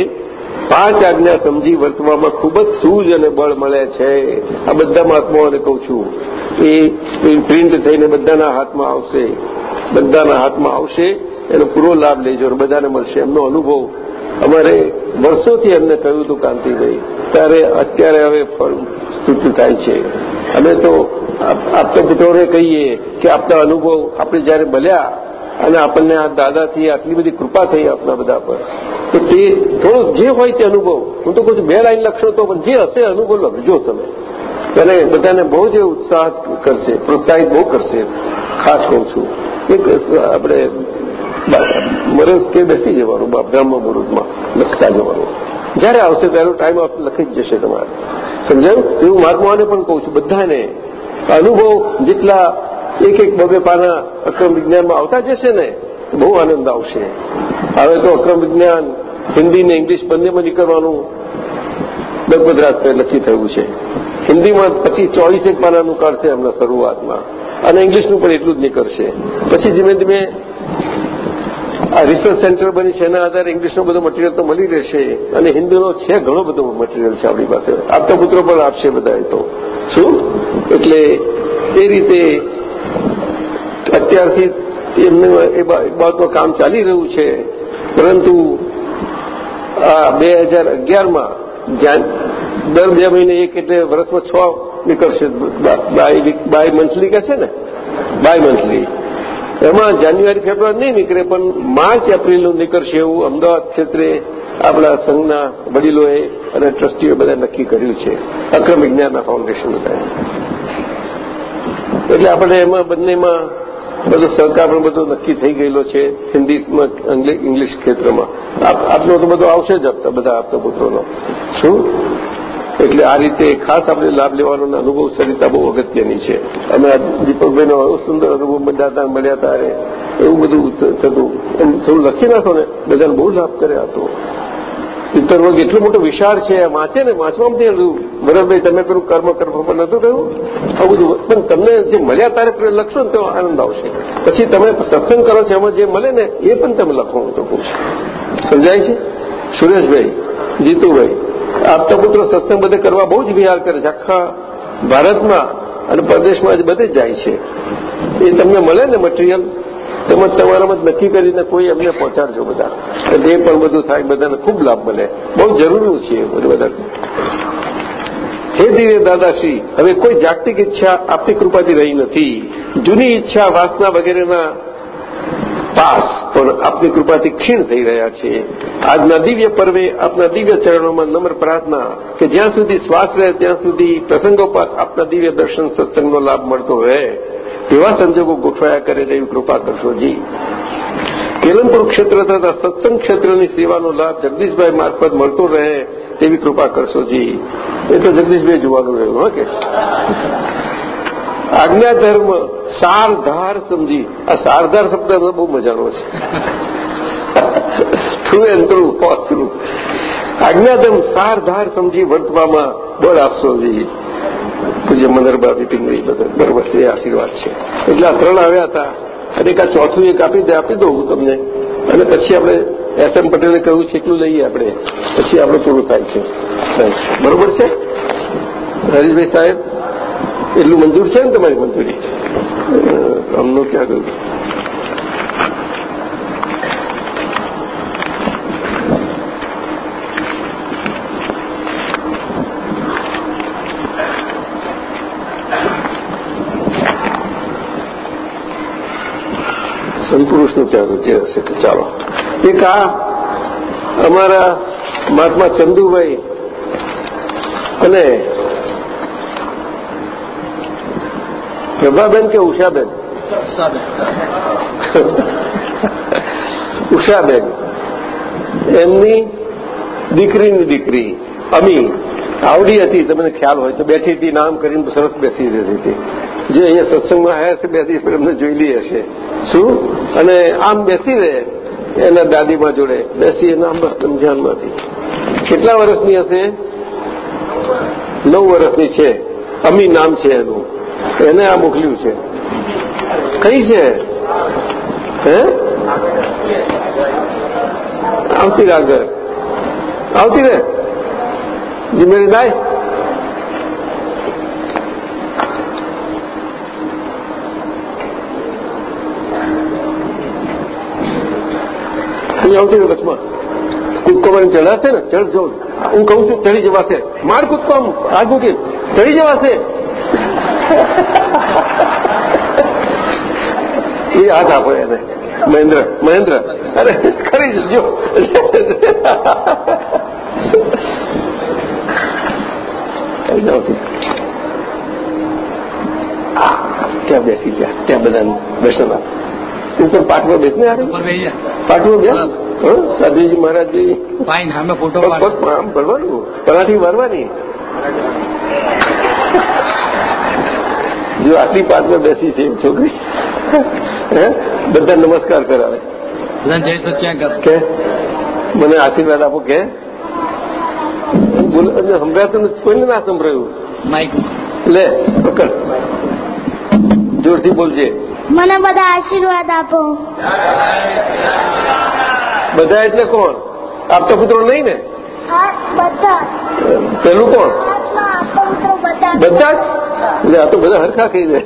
પાંચ આજ્ઞા સમજી વર્તવામાં ખૂબ જ સૂઝ અને બળ મળે છે. આ બધા મહાત્માઓને કહું છું, એ પ્રિન્ટ થઈને બધાના હાથમાં આવશે. બધાના હાથમાં આવશે. એનો પૂરો લાભ લેજો બધાને મળશે. એમનો અનુભવ અમારે વર્ષોથી એમને કહ્યું હતું કાંતિભાઈ ત્યારે અત્યારે હવે સ્થિતિ થાય છે. અમે તો આપતા પુત્રોને કહીએ કે આપના અનુભવ આપણે જયારે મળ્યા અને આપણને આ દાદાથી આટલી બધી કૃપા થઈ આપના બધા પર, તો તે થોડો જે હોય તે અનુભવ. હું તો છું, બે લાઈન લખશો તો પણ જે હશે અનુભવ લખજો તમે. અને બધાને બહુ જ ઉત્સાહ કરશે, પ્રોત્સાહિત બહુ કરશે. ખાસ કહું છું. એક આપણે મરસ કે બેસી જવાનું બ્રહ્મ મુહૂર્તમાં લખતા જવાનું. જયારે આવશે ત્યારે ટાઈમ લખી જ જશે તમારે. સમજાયું? એવું મહાત્માઓને પણ કહું છું, બધાને અનુભવ જેટલા એક એક બબે પાના અક્રમ વિજ્ઞાનમાં આવતા જશે ને બહુ આનંદ આવશે. હવે તો અક્રમ વિજ્ઞાન, હિન્દી ને ઇંગ્લિશ બંનેમાં નીકળવાનું દરબદરાત નક્કી થયું છે. હિન્દીમાં પચીસ ચોવીસ એક પાનાનું કાઢશે હમણાં શરૂઆતમાં. અને ઇંગ્લિશનું પણ એટલું જ નીકળશે. પછી ધીમે ધીમે આ રિસર્ચ સેન્ટર બની છે, એના આધારે ઇંગ્લિશનો બધો મટીરિયલ તો મળી રહેશે અને હિન્દીનો છે ઘણો બધો મટીરિયલ છે આપણી પાસે. આપતા પુત્રો પણ આપશે બધા તો. શું? એટલે એ રીતે અત્યારથી એમને એ બાબતમાં કામ ચાલી રહ્યું છે. પરંતુ આ બે હજાર અગિયારમાં દર બે મહિને એક એટલે વર્ષમાં છ નીકળશે. બાય મંથલી કહે છે ને? Bimonthly. એમાં જાન્યુઆરી, ફેબ્રુઆરી નહીં નીકળે, પણ માર્ચ, એપ્રિલનું નીકળશે એવું અમદાવાદ ક્ષેત્રે આપણા સંઘના વડીલોએ અને ટ્રસ્ટીઓએ બધા નક્કી કર્યું છે. અક્રમ વિજ્ઞાનના ફાઉન્ડેશન બધા એટલે આપણે એમાં બંનેમાં બધો સહકાર પણ બધો નક્કી થઈ ગયેલો છે, હિન્દીમાં ઇંગ્લિશ ક્ષેત્રમાં. આપનો તો બધો આવશે જ આપતા, બધા આપતા પુત્રોનો. શું? એટલે આ રીતે ખાસ આપણે લાભ લેવાનો અનુભવ સરિતા બહુ અગત્યની છે. અને દીપકભાઈનો સુંદર અનુભવ બધા હતા મળ્યા હતા એવું બધું થતું. એમ થોડું લખી નાખો ને, બધાને બહુ લાભ કર્યા હતો વર્ગ એટલો મોટો વિશાળ છે વાંચે ને, વાંચવામાં ભરતભાઈ તમે પેલું કર્મ કર્મ પણ નતું કહ્યું? આ બધું. પણ તમને જે મળ્યા તારે લખશો ને તો આનંદ આવશે. પછી તમે સત્સંગ કરો છો, એમાં જે મળે ને, એ પણ તમે લખો તો કહું સમજાય છે? સુરેશભાઈ, જીતુભાઈ આપતા પુત્રો સત્સંગ બધે કરવા બહુ જ વિહાર કરે છે. આખા ભારતમાં અને પ્રદેશમાં બધે જ જાય છે. એ તમને મળે ને મટીરિયલ તેમજ તમારામાં નક્કી કરીને કોઈ એમને પહોંચાડજો બધા. એ પણ બધું થાય, બધાને ખૂબ લાભ મળે. બહુ જરૂરી છે બધું બધા હે ધીરે દાદાશ્રી, હવે કોઈ જાગતિક ઈચ્છા આપની કૃપાથી રહી નથી. જૂની ઈચ્છા વાસના વગેરેના પાસ. પણ આપની કૃપાથી ખીણ થઈ રહ્યા છે આજના દિવ્ય પર્વે આપના દિવ્ય ચરણોમાં નમ્ર પ્રાર્થના કે જ્યાં સુધી શ્વાસ રહે, ત્યાં સુધી પ્રસંગોપાત આપના દિવ્ય દર્શન સત્સંગનો લાભ મળતો રહે. એવા સંજોગો ગોઠવાયા કરે એવી કૃપા કરશો જી. કેલનપુર ક્ષેત્ર તથા સત્સંગ ક્ષેત્રની સેવાનો લાભ જગદીશભાઈ મારફત મળતો રહે તેવી કૃપા કરશો જી. એ તો જગદીશભાઈ જોવાનું રહ્યું, હા કે? આજ્ઞા ધર્મ સારધાર સમજી. આ સારધાર શબ્દ બહુ મજાનો છે. Through and through for through આજ્ઞાધર્મ સારધાર સમજી વર્તવામાં બળ આપશો જોઈએ પૂજ્ય મનરબા બિપિનભાઈ બધા દર વર્ષે આશીર્વાદ છે. એટલે આ ત્રણ આવ્યા હતા. અને એક આ ચોથું એક આપી દે, આપી દઉં હું તમને. અને પછી આપણે એસ એમ પટેલે કહ્યું છે, એટલું લઈએ આપણે. પછી આપણે પૂરું થાય છે. બરોબર છે? હરીશભાઈ સાહેબ? એટલું મંજૂર છે ને તમારી મંજૂરી? અમનો ક્યાં ગયું? સંતપુરુષનું ચાલો જે હશે કે ચાલો. એક આ અમારા મહાત્મા ચંદુભાઈ અને પ્રભાબેન કે ઉષાબેન ઉષાબેન એમની દીકરીની દીકરી અમી આવડી હતી તમને ખ્યાલ હોય તો બેઠી હતી નામ કરીને સરસ બેસી રહેતી હતી. જે અહીંયા સત્સંગમાં આવ્યા છે બે દિવસ એમને જોયેલી હશે. શું? અને આમ બેસી રહે એના દાદીમાં જોડે. બેસી એના આમ રમજાનમાંથી કેટલા વર્ષની હશે? નવ વર્ષની છે. અમી નામ છે એનું. એને આ મોકલ્યું છે. કઈ છે? હે? આવતી આગળ આવતી રે? જી મેરી દાય અહીં આવતી કૂદકો મને ચડાશે ને? ચડ જો હું કહું છું ચડી જવાશે. માર કૂદકો આમ હાથ મૂકી ચડી જવાશે. એ હાથ આપો એને મહેન્દ્ર મહેન્દ્ર અરે ખરી જો ત્યાં બેસી ગયા ત્યાં બધા દર્શન આપ ઉપર પાઠમાં બેસને આવે પાઠમાં બેસ હં? સાધુજી મહારાજજી ફાઇન અમે ફોટો પગ પગ આમ ભરવાનું પરાઠી મારવાની જો આટલી પાઠમાં બેસી છે છોકરી. બધા નમસ્કાર કરાવે. જય સચ્યા કે? મને આશીર્વાદ આપો કે? સંભળાતું કોઈને ના સંભળાયું? માઇક લે પકડ. જોરથી બોલજે. મને બધા આશીર્વાદ આપો. બધા એટલે કોણ? આપતા પુત્રો નહીં ને? બધા. પેલું કોણ? બધા જ? એટલે આ તો બધા હરખા કહી દે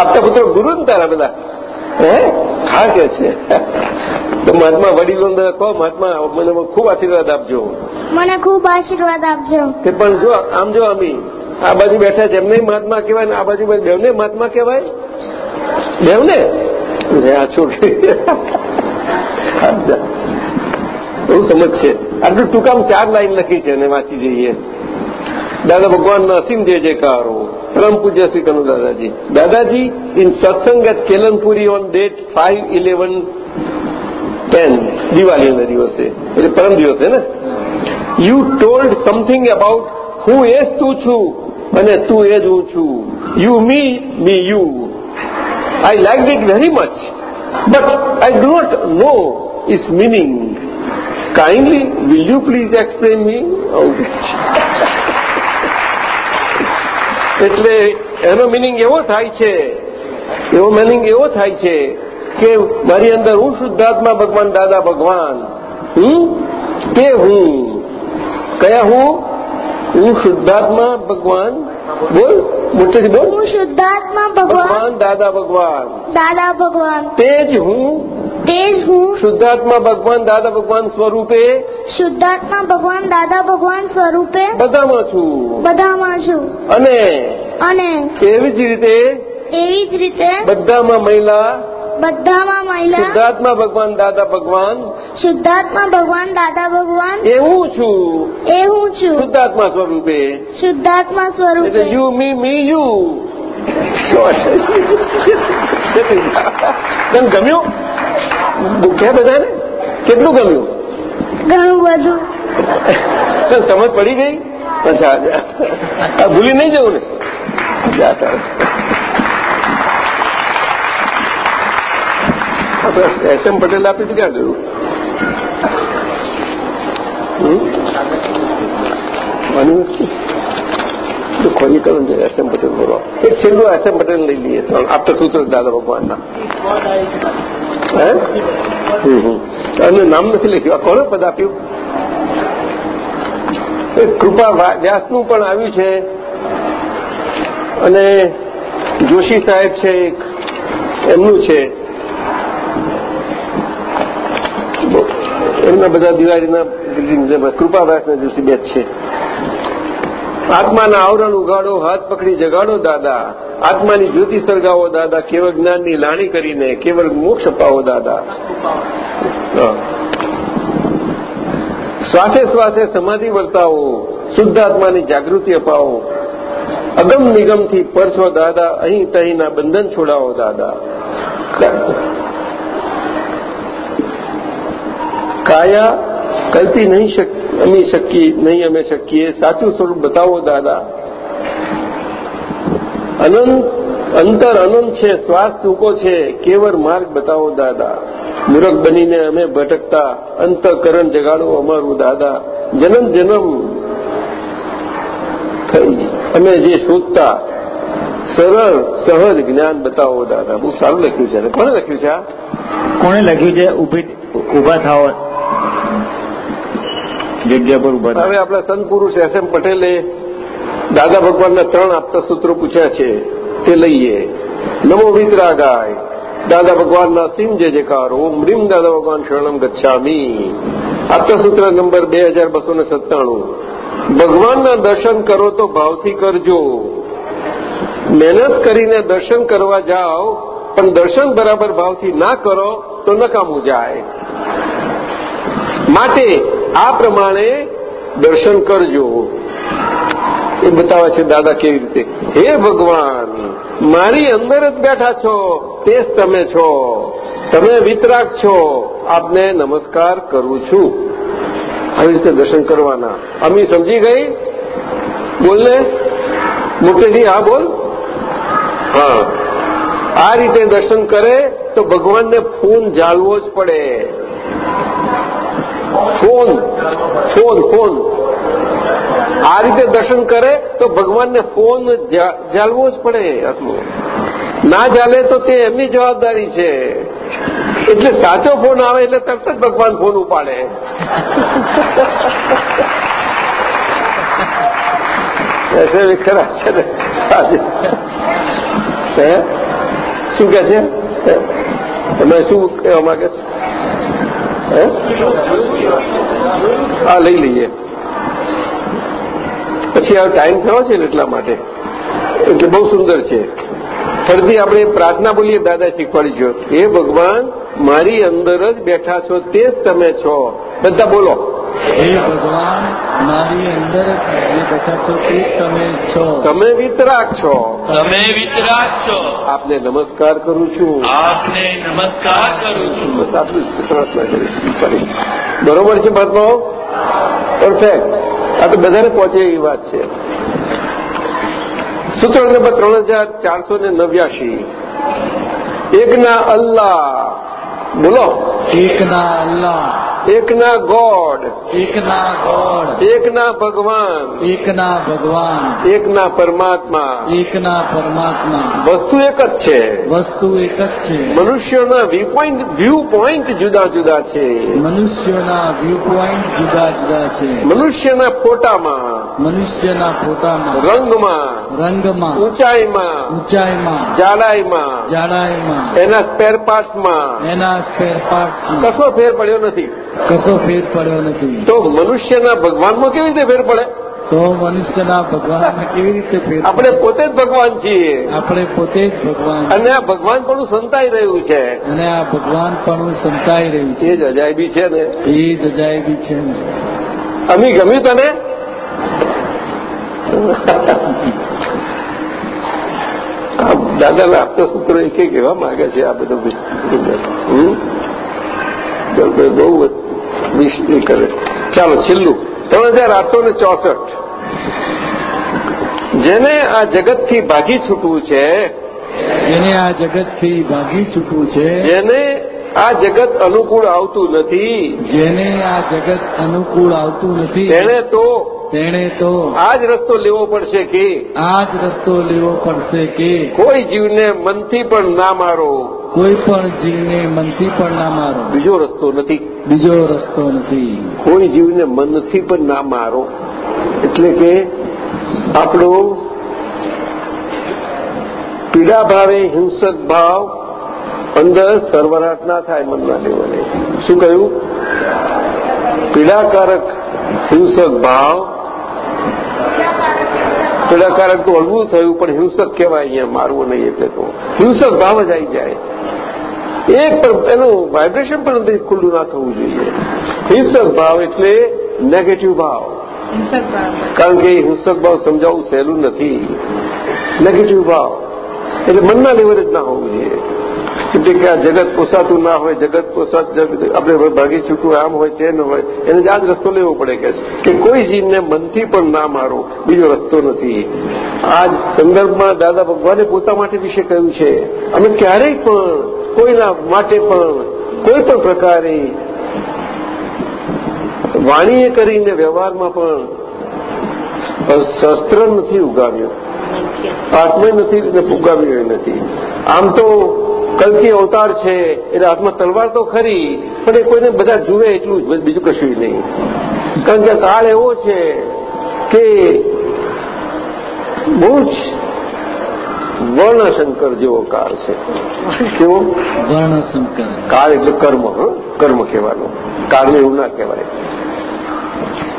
આપતા પુત્રો ગુરુ ને તારા બધા. હે? હા કે છે. તો મહાત્મા વડીલો કહો મહાત્મા મને ખૂબ આશીર્વાદ આપજો. મને ખૂબ આશીર્વાદ આપજો. કે પણ જો આમ જો અમી આ બાજુ બેઠા છે એમને મહાત્મા કહેવાય ને આ બાજુ બેવને મહાત્મા કહેવાય? બેવને? આ છોકરી બહુ સમજ છે. આટલું ટૂંકામ ચાર લાઈન લખી છે અને વાંચી જઈએ. દાદા ભગવાનના અસીમ જય જયકારો, પરમ પૂજ્ય Shri Kanu Dadaji. Dadaji in satsang at Kelanpuri on date five eleven ten દિવાળીના દિવસે. એટલે પરમ દિવસે ને? યુ ટોલ્ડ સમથિંગ અબાઉટ હું એ જ તું છું અને તું એ જ હું છું. You me me you I like it very much but I do not know its meaning kindly will you please explain me એટલે એનો મિનિંગ એવો થાય છે એવો મિનિંગ એવો થાય છે કે મારી અંદર હું શુદ્ધાત્મા ભગવાન દાદા ભગવાન હું કે હું? કયા હું? હું શુદ્ધાત્મા ભગવાન? બોલ મોટેથી બોલ. શુદ્ધાત્મા ભગવાન દાદા ભગવાન. દાદા ભગવાન. તે જ હું તે જ હું શુદ્ધાત્મા ભગવાન દાદા ભગવાન સ્વરૂપે શુદ્ધાત્મા ભગવાન દાદા ભગવાન સ્વરૂપે બધામાં છું બધામાં છું અને અને એવી જ રીતે એવી જ રીતે બધામાં મહિલા બધામાં મહિલા શુદ્ધાત્મા ભગવાન દાદા ભગવાન શુદ્ધાત્મા ભગવાન દાદા ભગવાન એ હું છું એ હું છું શુદ્ધાત્મા સ્વરૂપે શુદ્ધાત્મા સ્વરૂપે યુ મી મી યુ તને ગમ્યું કે બધાને કેટલું ગમ્યું ઘણું બધું તને સમજ પડી ગઈ અચ્છા અચ્છા. આ ભૂલી નહીં જવું ને જા તારે. આપણે એસ એમ પટેલ આપી તો ક્યાં ગયું હમ? આની વચ્ચે? તો ખોરી કરો ને એસ એમ પટેલ બોલો એક છેલ્લું એસ એમ પટેલ લઈ લઈએ ત્રણ આપતા સૂત્ર દાદા ભગવાનના હે હમ, હમ. અને નામ નથી લખ્યું આ પદ આપ્યું કૃપા વ્યાસનું પણ આવ્યું છે. અને જોશી સાહેબ છે એક, એમનું છે. એમના બધા દિવાળીના કૃપા વ્યાસના જોશી બેચ છે. આત્માના આવરણ ઉઘાડો, હાથ પકડી જગાડો દાદા. આત્માની જ્યોતિ સળગાવો દાદા. કેવળ જ્ઞાનની લાણી કરીને, કેવળ મોક્ષ અપાવો દાદા. શ્વાસે શ્વાસે સમાધિ વર્તાવો, શુદ્ધ આત્માની જાગૃતિ અપાવો. અગમ નિગમથી પરછો દાદા, અહીં તહીંના બંધન છોડાવો દાદા. કાયા કલ્પી નહીં અમી શકીએ નહીં અમે શકીએ સાચું સ્વરૂપ બતાવો દાદા અનંત અંતર અનંત છે શ્વાસ ટૂંકો છે કેવળ માર્ગ બતાવો દાદા મૂરખ બનીને અમે ભટકતા અંતકરણ જગાડો અમારું દાદા જન્મ જન્મ થઈ અમે જે શોધતા સરળ સહજ જ્ઞાન બતાવો દાદા બહુ સારું લખ્યું છે કોણે લખ્યું છે કોણે લખ્યું છે ઊભા થાવ જગ્યા પર ઊભા હવે આપણા સંત પુરુષ એસ એમ પટેલે દાદા ભગવાનના ત્રણ આપતા સૂત્રો પૂછ્યા છે તે લઈએ. નમો વિતરાગાય દાદા ભગવાનના સિંહ જે જેકાર ઓમ રીમ દાદા ભગવાન શરણમ ગચ્છામી. આપતા સૂત્ર નંબર બે હજાર બસો ને સત્તાણું. ભગવાનના દર્શન કરો તો ભાવથી કરજો. મહેનત કરીને દર્શન કરવા જાઓ પણ દર્શન બરાબર ભાવથી ના કરો તો નકામું જાય. માટે આ પ્રમાણે દર્શન કરજો. એ બતાવે છે, દાદા, કેવી રીતે? હે ભગવાન, મારી અંદર જ બેઠા છો, તે જ તમે છો. તમે વિતરાગ છો. આપને નમસ્કાર કરું છું. આવી રીતે દર્શન કરવાના. અમી સમજી ગઈ? બોલને મોટેથી હા, બોલ. હા. આ રીતે દર્શન કરે તો ભગવાનને ફૂન જાળવો જ પડે. Phone phone phone. આ રીતે દર્શન કરે તો ભગવાનને ફોન જાળવો જ પડે આટલું ના ચાલે તો તે એમની જવાબદારી છે. એટલે સાચો ફોન આવે એટલે તરત જ ભગવાન ફોન ઉપાડે. ખરા છે ને? શું કે છે? તમે શું કહેવા માંગે છો? હે, લઈ લઈએ. પછી આ ટાઈમ થયો છે ને એટલા માટે. એટલે બહુ સુંદર છે. ફરીથી આપણે પ્રાર્થના બોલીએ, દાદા, શીખવાડી છો હે ભગવાન, મારી અંદર જ બેઠા છો, તે જ તમે છો. બધા બોલો. હે ભગવાન મારી અંદર જે બેઠા છો તે તમે છો. તમે વિતરાક છો. તમે વિતરાક છો. આપને નમસ્કાર કરું છું. આપને નમસ્કાર કરું છું. બસ આટલું બરોબર છે મહાત્માઓ પરફેક્ટ આ તો બધાને પહોંચે એવી વાત છે. સૂત્ર નંબર ત્રણ હજાર ચારસો ને નવ્યાસી એકના અલ્લાહ. બોલો. એકના અલ્લાહ. એકના ગોડ. એકના ગોડ. એકના ભગવાન. એકના ભગવાન. એકના પરમાત્મા. એકના પરમાત્મા. વસ્તુ એક જ છે. વસ્તુ એક જ છે. મનુષ્યોના વ્યૂ પોઈન્ટ વ્યૂ પોઈન્ટ જુદા જુદા છે. મનુષ્યોના વ્યૂ પોઈન્ટ જુદા જુદા છે. મનુષ્યના ફોટામાં. મનુષ્યના ફોટામાં. રંગમાં. રંગમાં. ઊંચાઈમાં. ઊંચાઈમાં. જાડાઈમાં. જાડાઈમાં. એના સ્પેર પાર્ટ્સમાં એના કશો ફેર પડ્યો નથી. કશો ફેર પડ્યો નથી. તો મનુષ્યના ભગવાનમાં કેવી રીતે ફેર પડે? તો મનુષ્યના ભગવાન કેવી રીતે ફેર આપણે પોતે જ ભગવાન છીએ. આપણે પોતે જ ભગવાન અને આ ભગવાન પણ સંતાઈ રહ્યું છે. અને આ ભગવાન પણ સંતાઈ રહ્યું છે. એ જ અજાયબી છે ને. એ જ અજાયબી છે. ને. અમી ગમ્યું તને? દાદાના આપતા સૂત્રો એક એક એવા માંગે છે આ બધું બહુ કરે. ચાલો છેલ્લું. ત્રણ હજાર આઠસો ને ચોસઠ. જેને આ જગતથી ભાગી છૂટવું છે જેને આ જગતથી ભાગી છૂટવું છે જેને આ જગત અનુકૂળ આવતું નથી જેને આ જગત અનુકૂળ આવતું નથી તેને તો તેણે તો આ જ રસ્તો લેવો પડશે કે? આ જ રસ્તો લેવો પડશે કે? કોઈ જીવને મનથી પણ ના મારો. કોઈ પણ જીવને મનથી પણ ના મારો. બીજો રસ્તો નથી. બીજો રસ્તો નથી. કોઈ જીવને મનથી પણ ના મારો. એટલે કે આપણો પીડા ભાવે હિંસક ભાવ અંદર સર્વરાટ ના થાય મનના લેવલે શું કહ્યું? પીડાકારક હિંસક ભાવ પીડાકારક તો હળવું થયું પણ હિંસક કહેવાય અહીંયા મારવું નહીં એટલે તો. હિંસક ભાવ જ આવી જાય. એક પણ એનું વાઇબ્રેશન પણ અંદર ખુલ્લું ના થવું જોઈએ. હિંસક ભાવ એટલે નેગેટિવ ભાવ. કારણ કે હિંસક ભાવ સમજાવવું સહેલું નથી. નેગેટિવ ભાવ. એટલે મનના લેવલ જ ના હોવું જોઈએ. એટલે કે આ જગત પોસાતું ના હોય જગત પોસાત આપણે ભાગી છૂટું આમ હોય તે ન હોય એને જ આ જ રસ્તો લેવો પડે કે. કે કોઈ જીવને મનથી પણ ના મારો બીજો રસ્તો નથી. આ સંદર્ભમાં દાદા ભગવાને પોતા માટે વિશે કહ્યું છે. અમે ક્યારેય પણ કોઈના માટે પણ કોઈ પણ પ્રકારે વાણીએ કરીને વ્યવહારમાં પણ શસ્ત્ર નથી ઉગાવ્યું આત્મય નથી ઉગામ્યો એ નથી. આમ તો કલ્કી અવતાર છે એટલે હાથમાં તલવાર તો ખરી પણ એ કોઈને બધા જુએ એટલું જ બીજું કશું નહીં. કારણ કે કાળ એવો છે કે બહુ જ વર્ણશંકર જેવો કાળ છે. કેવો? વર્ણશંકર. કાળ એટલે કર્મ? કર્મ કહેવાનું. કાળને એવું ના કહેવાય.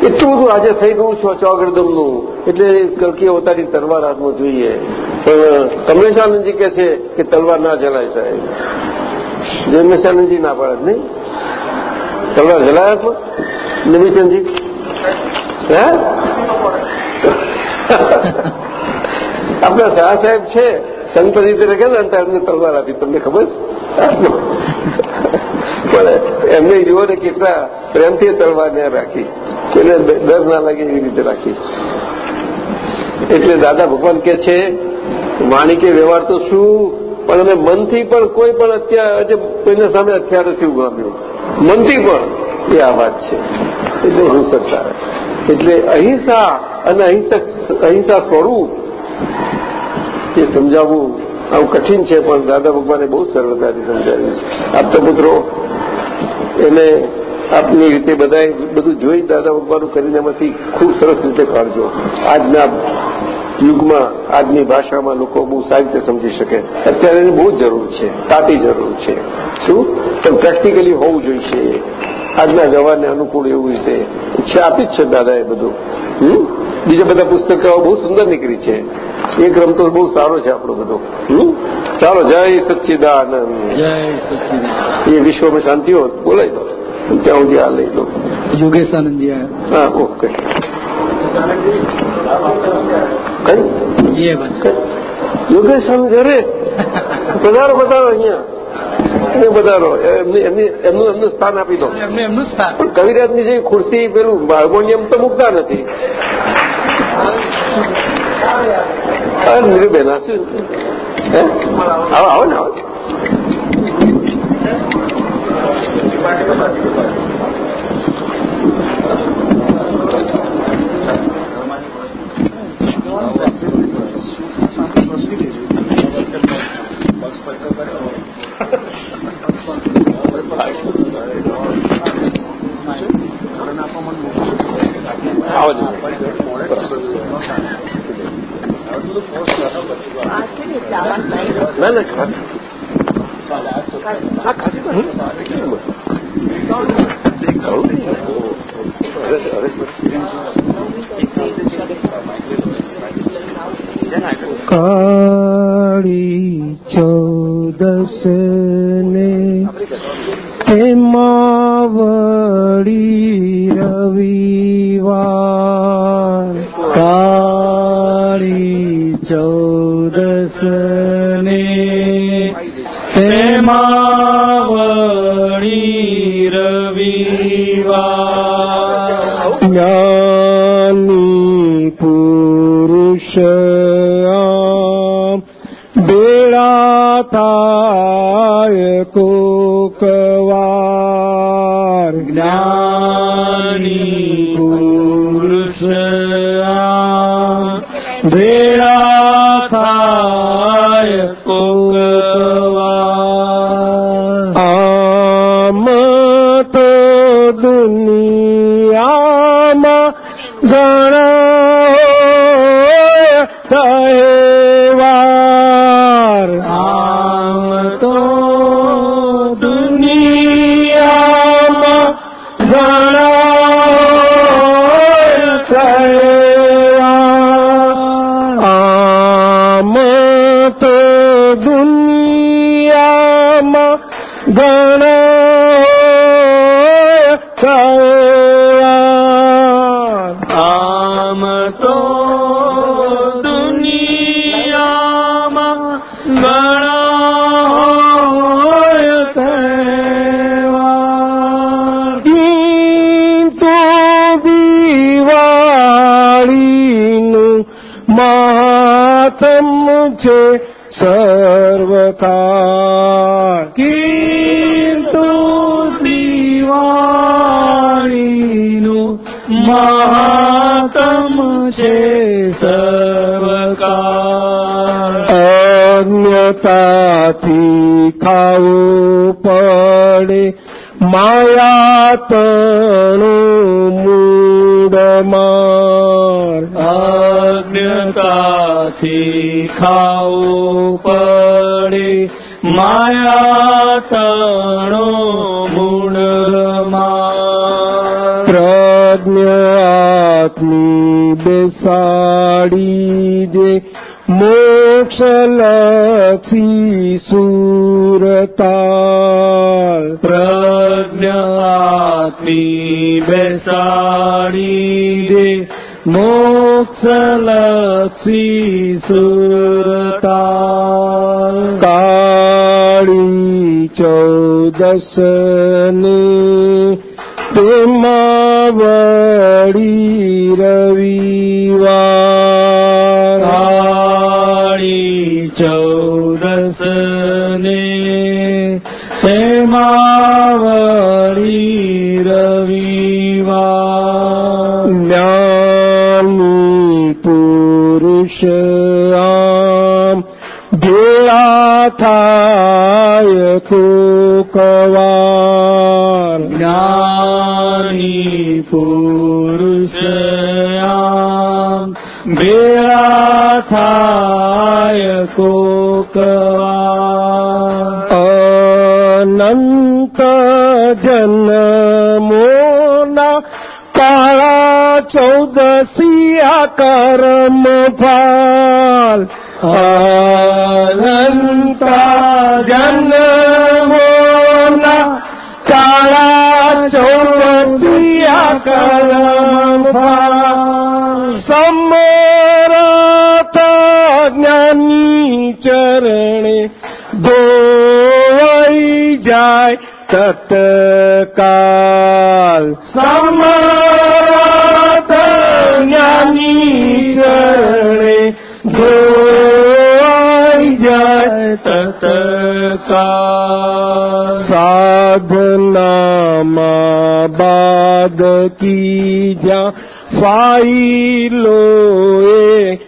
એટલું બધું આજે થઈ ગયું છે ચોગડદમનું એટલે કલકી અવતારી તલવાર હાથમાં જોઈએ. કમલેશાનંદજી કહે છે કે તલવાર ના જલાય સાહેબ. જન્મેશાનંદજી ના પાડે, નહીં? તલવાર જલાય છો? નવીચંદજી હે? આપણા શાહ સાહેબ છે, સંત રીતે લખે ને એમને તલવાર આપી. તમને ખબર છે? પણ એમને જુઓ કેટલા પ્રેમથી તલવાર ને રાખી. એને ડર ના લાગે એવી રીતે રાખી. એટલે દાદા ભગવાન કે છે વાણી કે વ્યવહાર તો શું? પણ અમે મનથી પણ કોઈ પણ અત્યારે કોઈના સામે હથિયાર નથી ઉગામ્યું. મનથી પણ. એ આ વાત છે. એટલે હિંસકતા એટલે અહિંસા અને અહિંસક અહિંસા સ્વરૂપ, એ સમજાવવું આવું કઠિન છે, પણ દાદા ભગવાને બહુ સરળતાથી સમજાવ્યું છે. આપતા પુત્રો, એને આપની રીતે બધા બધું જોઈ દાદા ભગવાન કરીને એમાંથી ખૂબ સરસ રીતે કાઢજો. આજના યુગમાં આજની ભાષામાં લોકો બહુ સારી રીતે સમજી શકે. અત્યારે એની બહુ જરૂર છે તાતી જરૂર છે. શું? પણ પ્રેક્ટિકલી હોવું જોઈએ. આજના જવાનને અનુકૂળ એવું રીતે. છે આપી જ છે દાદાએ બધું. હમ? બીજા બધા પુસ્તકો બહુ સુંદર નીકળી છે. એ ક્રમ તો બહુ સારો છે આપણો બધો. હમ? ચાલો જય સચ્ચિદાનંદ. જય સચ્ચિદાનંદ. એ વિશ્વમાં શાંતિ હોત બોલાય દો ત્યાં સુધી આ લઈ લો. આવ્યા હા ઓકે. કઈ? યોગેશ સ્વામી ઘરે? પધારો પધારો અહીંયા. પધારો. એમની એમની એમનું એમનું સ્થાન આપી દો. એમને એમનું સ્થાન. પણ કવિરાજની જે ખુરશી પેલું હાર્મોનિયમ તો મૂકતા નથી. નીરુબેન છે સર્વકાળ કિંતુ દિવાળીનું મહાતમ છે સર્વકાર અન્યતાથી ખાવું પડે માયા તણું મૂડમાં અજ્ઞતાથી ખાવું પડે. માયા તણો મૂળમાં પ્રજ્ઞાત્મી બેસાડી દે. મોક્ષલક્ષી સુરતા સુરતાલ પ્રજ્ઞાત્મી બેસાડી દે. મોક્ષલક્ષી સુરતા કાળી ચૌદશને તેમાં વળી રવિવાર. કાળી ચૌદસ ને તેમાં આમ ભેળા થાય કોકવાર જ્ઞાની પુરુષ ભેળા થાય કોકવાર અનંત જન્મોના કાળા ચૌદસિયા કર્મ ફાલ અનંત જન્મોના સારા ચૌદસિયા કર્મ ફાલ સમરથ જ્ઞાની ચરણે ધોવાઈ જાય તત્કાલ સમરથ જ્ઞાની ચરણે ધોઈ જાય તત્કાલ સાધનામાં બાદકી જ્યાં ફાઈલો એ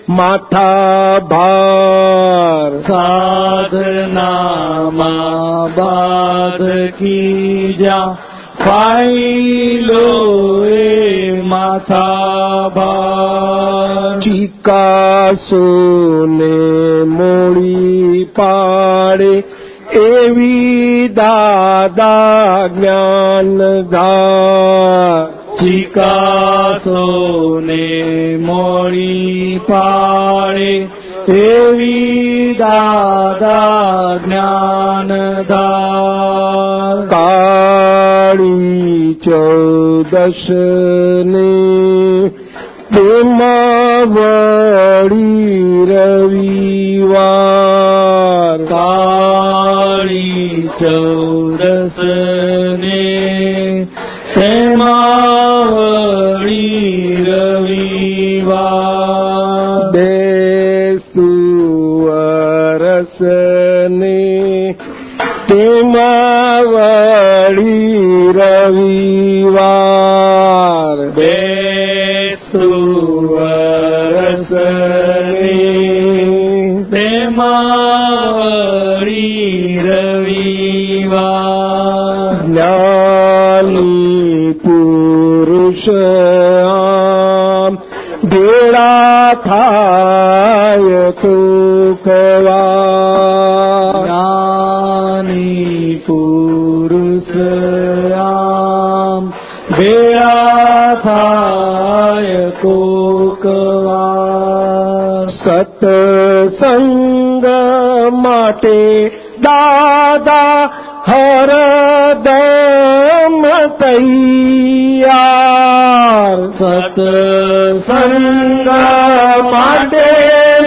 માથા ભાર. સાધનામાં બાદકી જા ફાઈલો એ માથા ભાર ચિકાસો ને મોડી પાડે એવી દાદા જ્ઞાન ધા ચિકાસો ને મોડી પાડે એવી દાદા જ્ઞાનદાર કાળી ચૌદશ ને તેમાં વળી રવિવાર. કાળી ચૌદસ ને તેમાં વળી રવિવાર. દેસુવરસ ને તેમાં વળી રવિવાર. બેસુવરસ તેમાં વળી રવિવાર. જ્ઞાની પુરુષ ભેળા થાય કુકવા ભેળા થાય કોકવાર સતસંગ માટે દાદા હર હરદમ તૈયાર સતસંગ માટે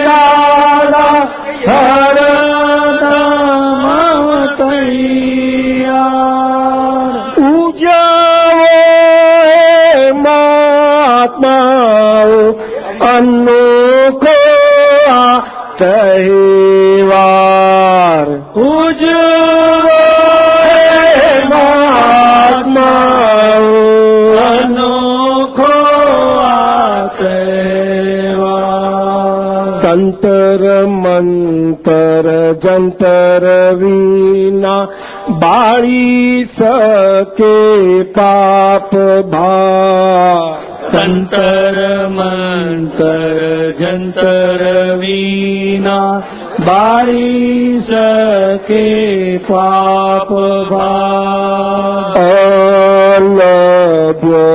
દાદા હરદમ તૈયાર અનોખો આ તહેવાર ઉજવો હે મહાત્માઓ અનોખો તંતર મંતર જંતર વિના બાળી શકે પાપ ભા તંતર મંતર જંતર વિના બાળી શકે પાપ ભા અલભ્ય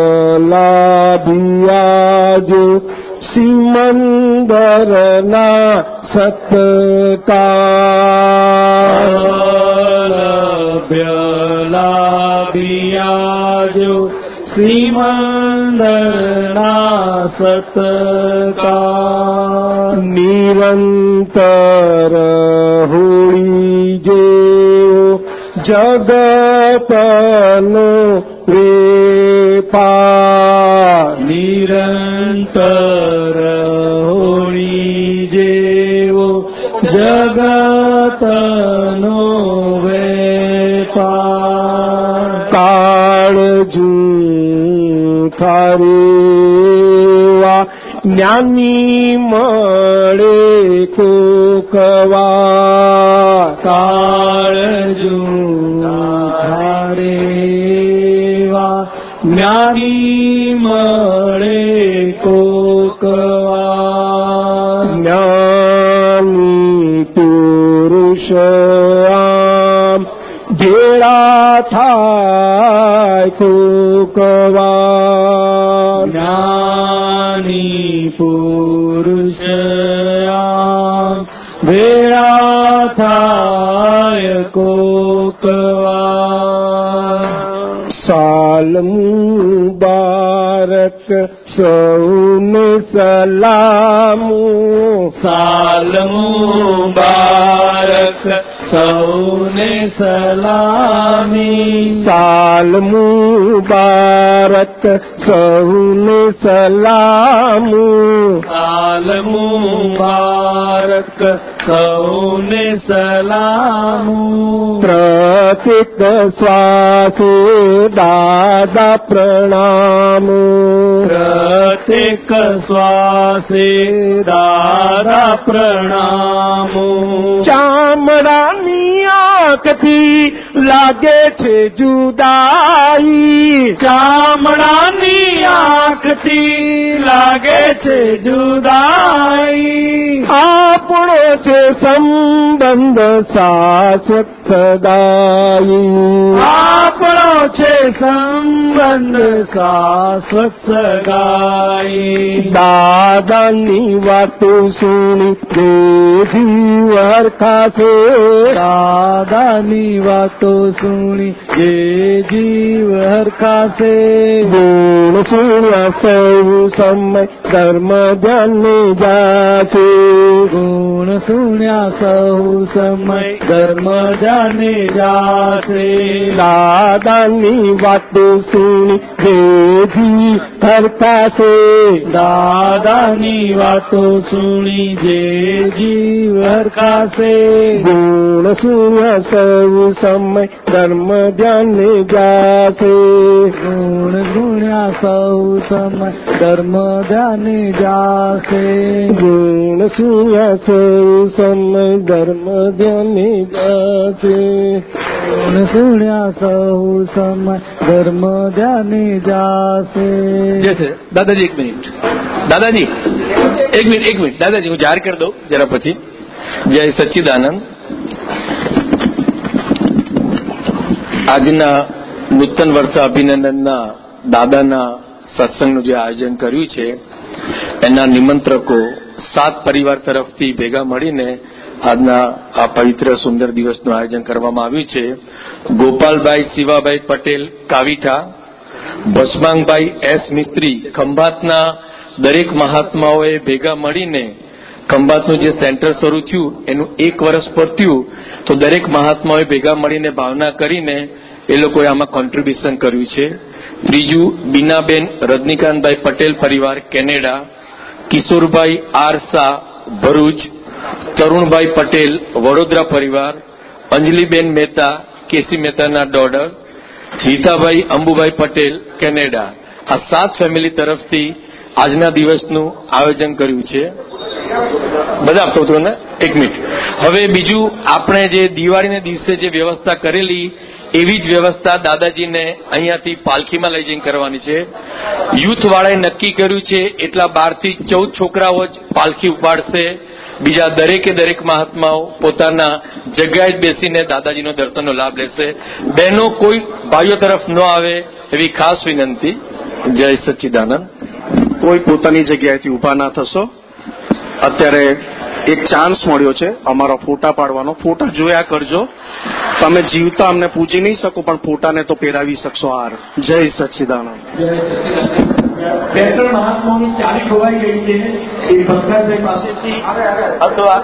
લાભિયાજો સિમંદરના સત્કાર લાભિયાજો શ્રીમંદરના સત્કાર નિરંતર હોળી જેવો જગતનો વેપાર નિરંતર હોળી જેવો જગતનો વેપાર કાળજુ ખારેવા જ્ઞાની મળે ખોખવા. કાળજુ ખારેવા જ્ઞાની મળે કોકવા જ્ઞાની પુરુષ થાય કુકવા જ્ઞાની પુરુષ ભેળા થાય કોકવા સાલ બારક સૌને સલામુ સાલ મુબારક સૌને સલામી. સાલ મુબારક સૌને સલામુ સાલ મુબારક સૌને સલામ પ્રતિક શ્વાસે દાદા પ્રણામ પ્રતિક સ્વાસે દાદા પ્રણામ ચામડાની આંખથી લાગે છે જુદાઈ. ચામડાની આંખથી લાગે છે જુદાઈ. આપણો છે સંબંધ શાશ્વત સદાઈ આપણો છે સંબંધ શાશ્વત સગાઈ દાદાની વાતો સુણી જે જીવ હરખાશે દાદાની વાતો સુણી જે જીવ હરખાશે ગુણ સુણ્યા સૌ સમય ધર્મ ધ્યાને જાશે ગુણ સુણ્યા સૌ સમય ધર્મ ધ્યાને જાશે. દાદાની વાતો સુણી જેજી હરખાશે દાદાની વાતો સુણી જે જીવ હરખાશે ગુણ સુણ્યા સૌ સમય ધર્મ ધ્યાન જાશે. ગુણ ગુણ્યા સૌ સમય ધર્મ ધ્યાન જાશે. ગુણ સુણ્યા સૌ સમય ધર્મ ધ્યાન જાશે. ગુણ સુણ્યા સૌ સમય ધર્મ ધ્યાને જાશે. જશે દાદાજી એક મિનિટ. દાદાજી, એક મિનિટ એક મિનિટ. દાદાજી, હું જાહેર કરી દઉં જરા પછી. જય સચ્ચિદાનંદ. આજના નૂતન વર્ષ અભિનંદનના દાદાના સત્સંગનું જે આયોજન કર્યું છે, એના નિમંત્રકો સાત પરિવાર તરફથી ભેગા મળીને આજના આ પવિત્ર સુંદર દિવસનું આયોજન કરવામાં આવ્યું છે. ગોપાલભાઈ શિવાભાઈ પટેલ કાવીઠા, ભસ્માંગભાઈ એસ મિસ્ત્રી, ખંભાતના દરેક મહાત્માઓએ ભેગા મળીને ખંભાતનું જે સેન્ટર શરૂ થયું, એનું એક વર્ષ પત્યું તો દરેક મહાત્માઓએ ભેગા મળીને ભાવના કરીને એ લોકોએ આમાં કોન્ટ્રીબ્યુશન કર્યું છે. ત્રીજું, બીનાબેન રજનીકાંતભાઈ પટેલ પરિવાર કેનેડા, કિશોરભાઈ આર શાહ ભરૂચ તરુણભાઈ પટેલ, વડોદરા પરિવાર, અંજલિબેન મહેતા, કેસી મહેતાના ડોડર હિતાભાઈ અંબુભાઈ પટેલ, કેનેડા. આ સાત ફેમિલી તરફથી આજના દિવસનું આયોજન કર્યું છે. બધા આપતો હતો ને એક મિનિટ. હવે બીજું આપણે જે દિવાળીને દિવસે જે વ્યવસ્થા કરેલી, એવી જ વ્યવસ્થા દાદાજીને અહીંયાથી પાલખીમાં લઈ જઈને કરવાની છે. યુથવાળાએ નક્કી કર્યું છે, એટલા બારથી ચૌદ છોકરાઓ જ પાલખી ઉપાડશે. બીજા દરેકે દરેક મહાત્માઓ પોતાના જગ્યાએ જ બેસીને દાદાજીનો દર્શનનો લાભ લેશે. બહેનો કોઈ ભાઈઓ તરફ ન આવે એવી ખાસ વિનંતી. જય સચ્ચિદાનંદ. કોઈ પોતાની જગ્યાએથી ઊભા ના થશો. અત્યારે એક ચાન્સ મળ્યો છે અમારો ફોટા પાડવાનો. ફોટા જોયા કરજો. તમે જીવતા અમને પૂજી નહીં શકો પણ ફોટાને તો પહેરાવી શકશો હાર. જય સચ્ચિદાનંદ. બે ત્રણ મહાત્માઓની ચાવી ખોવાઈ ગઈ છે. એ પંકજભાઈ પાસેથી અથવા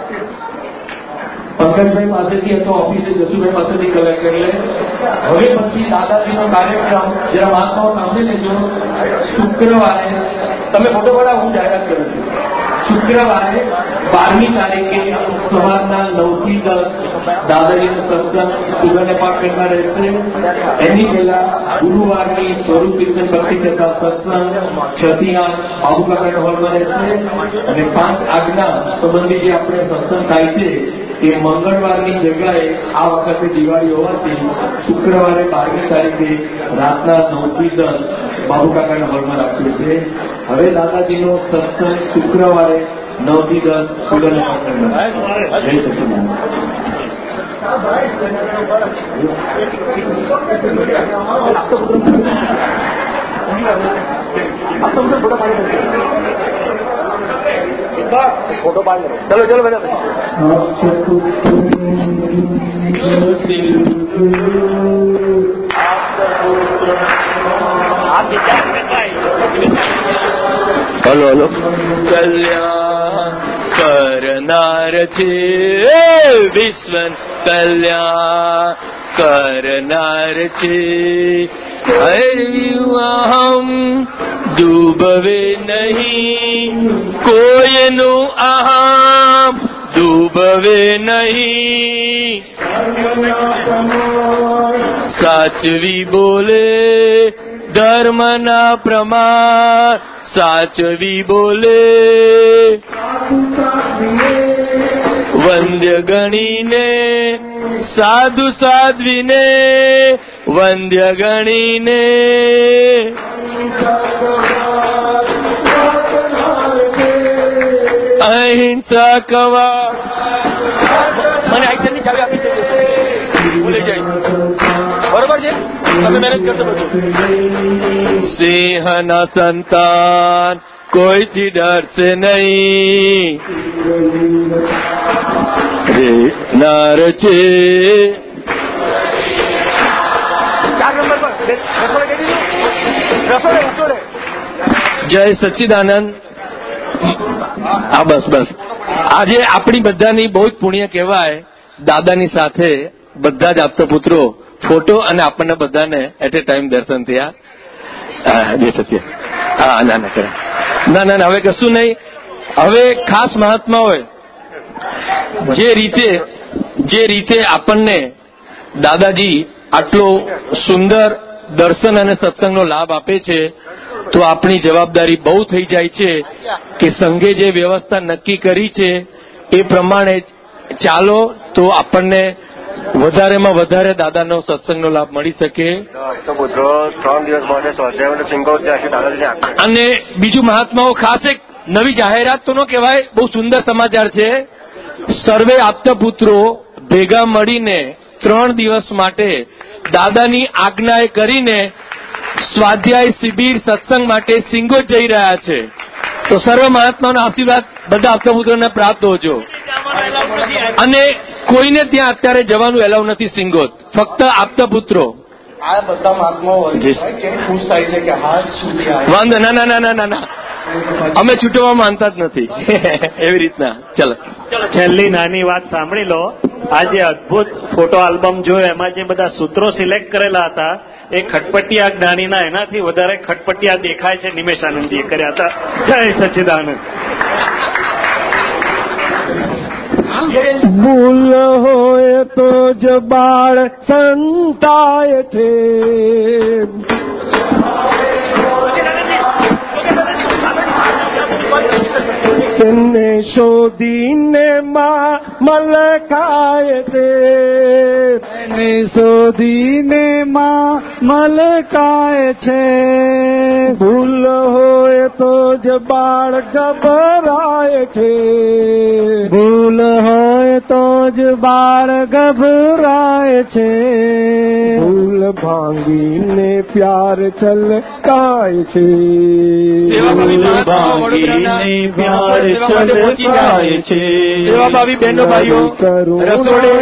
પંકજભાઈ પાસેથી અથવા ઓફિસે જસુભાઈ પાસેથી કલેક્ટ કરી લે. હવે પછી દાદાજીનો કાર્યક્રમ જરા મહાત્માઓ સાંભળી લેજો. શુક્રવારે તમે ફોટો પડાવો હું જાહેરાત કરું છું. શુક્રવારે બારમી તારીખે સવારના નવથી દસ દાદાજીનું સત્સંગ એપાર્ટમેન્ટમાં રહેશે. એની પહેલા ગુરુવારની સ્વરૂપ કીર્તન ભક્તિ કથા સત્સંગ છથી આઠ બાબુકાકા હોલમાં રહેશે. અને પાંચ આજ્ઞા સંબંધી જે આપણે સત્સંગ થાય છે, એ મંગળવારની જગ્યાએ આ વખતે દિવાળી હોવાથી શુક્રવારે બારમી તારીખે રાતના નવથી દસ બાબુકાકાના હોલમાં રાખ્યું છે હવે દાદાજીનો સત્સંગ શુક્રવારે નવથી દસ સુગર એપાર્ટમેન્ટમાં જય સચિદાનંદ. ચલો ચલો બધા હલો હલો કલ્યાણ કરનાર છે. વિશ્વ કલ્યાણ કરનાર છે. હમ ડૂબવે નહીં. કોઈનું અહમ ડૂબવે નહીં. સાચવી બોલે ધર્મના પ્રમાણ. સાચવી બોલે વંદ્ય ગણીને સાધુ સાધ્વીને વંદ્ય ગણીને અહિંસા કવા સિંહના સંતાન કોઈથી ડરશે નહીં? નાર છે. જય સચ્ચિદાનંદ. હા બસ બસ. આજે આપણી બધાની બહુ જ પુણ્ય કહેવાય દાદાની સાથે બધા જ આપતા પુત્રો ફોટો અને આપણને બધાને એટ એ ટાઈમ દર્શન થયા. જય સત્ય. હા ના ના કરે. ના ના, હવે કશું નહીં. હવે ખાસ મહાત્મા હોય. જે રીતે જે રીતે આપણને દાદાજી આટલો સુંદર દર્શન અને સત્સંગનો લાભ આપે છે તો આપણી જવાબદારી બહુ થઈ જાય છે કે સંઘે જે વ્યવસ્થા નક્કી કરી છે એ પ્રમાણે ચાલો તો આપણને વધારેમાં વધારે દાદાનો સત્સંગનો લાભ મળી શકે. ત્રણ દિવસ માટે સ્વાધ્યાય અને બીજું મહાત્માઓ ખાસ એક નવી જાહેરાત તો ન કહેવાય બહુ સુંદર સમાચાર છે. સર્વે આપતા ભેગા મળીને ત્રણ દિવસ માટે દાદાની આજ્ઞાએ કરીને સ્વાધ્યાય શિબિર સત્સંગ માટે સિંગો જઈ રહ્યા છે. તો સર્વ મહાત્માનો આશીર્વાદ બધા આપતા પુત્રોને પ્રાપ્ત હોજો. અને કોઈને ત્યાં અત્યારે જવાનું એલાવ નથી સિંગોત ફક્ત આપતા પુત્રો. આ બધા મહાત્માઓ ખુશ થાય છે કે હાથ સુધી વાંધો ના ના ના ના ના ના. અમે છૂટવા માનતા જ નથી. (laughs) એવી રીતના. ચલો. છેલ્લી નાની વાત સાંભળી લો. આ જે અદભુત ફોટો આલ્બમ જોયો એમાં જે બધા સૂત્રો સિલેક્ટ કરેલા હતા એ ખટપટિયા જ્ઞાનીના એનાથી વધારે ખટપટિયા દેખાય છે નિમેશાનંદજીએ કર્યા હતા. જય સચ્ચિદાનંદ ભૂલ હોય તો જ બાળ સંતાય છે. તેને શોધીને માં મલકાય છે તેને શોધીને માં મલકાય છે ભૂલ હોય તો જ બાળ ગભરાય છે. ભૂલ હોય તો જ બાળ ગભરાય છે. ભૂલ ભાંગીને પ્યાર છલકાય છે. ભાંગીને પ્યાર છલકાય છે સેવાભાવી બહેનો ભાઈઓ રસોડે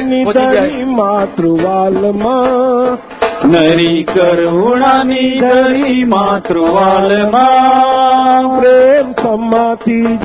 માતૃવાલમાં નરી કરુણાની ધરી માતૃવાલમાં પ્રેમ સમાથી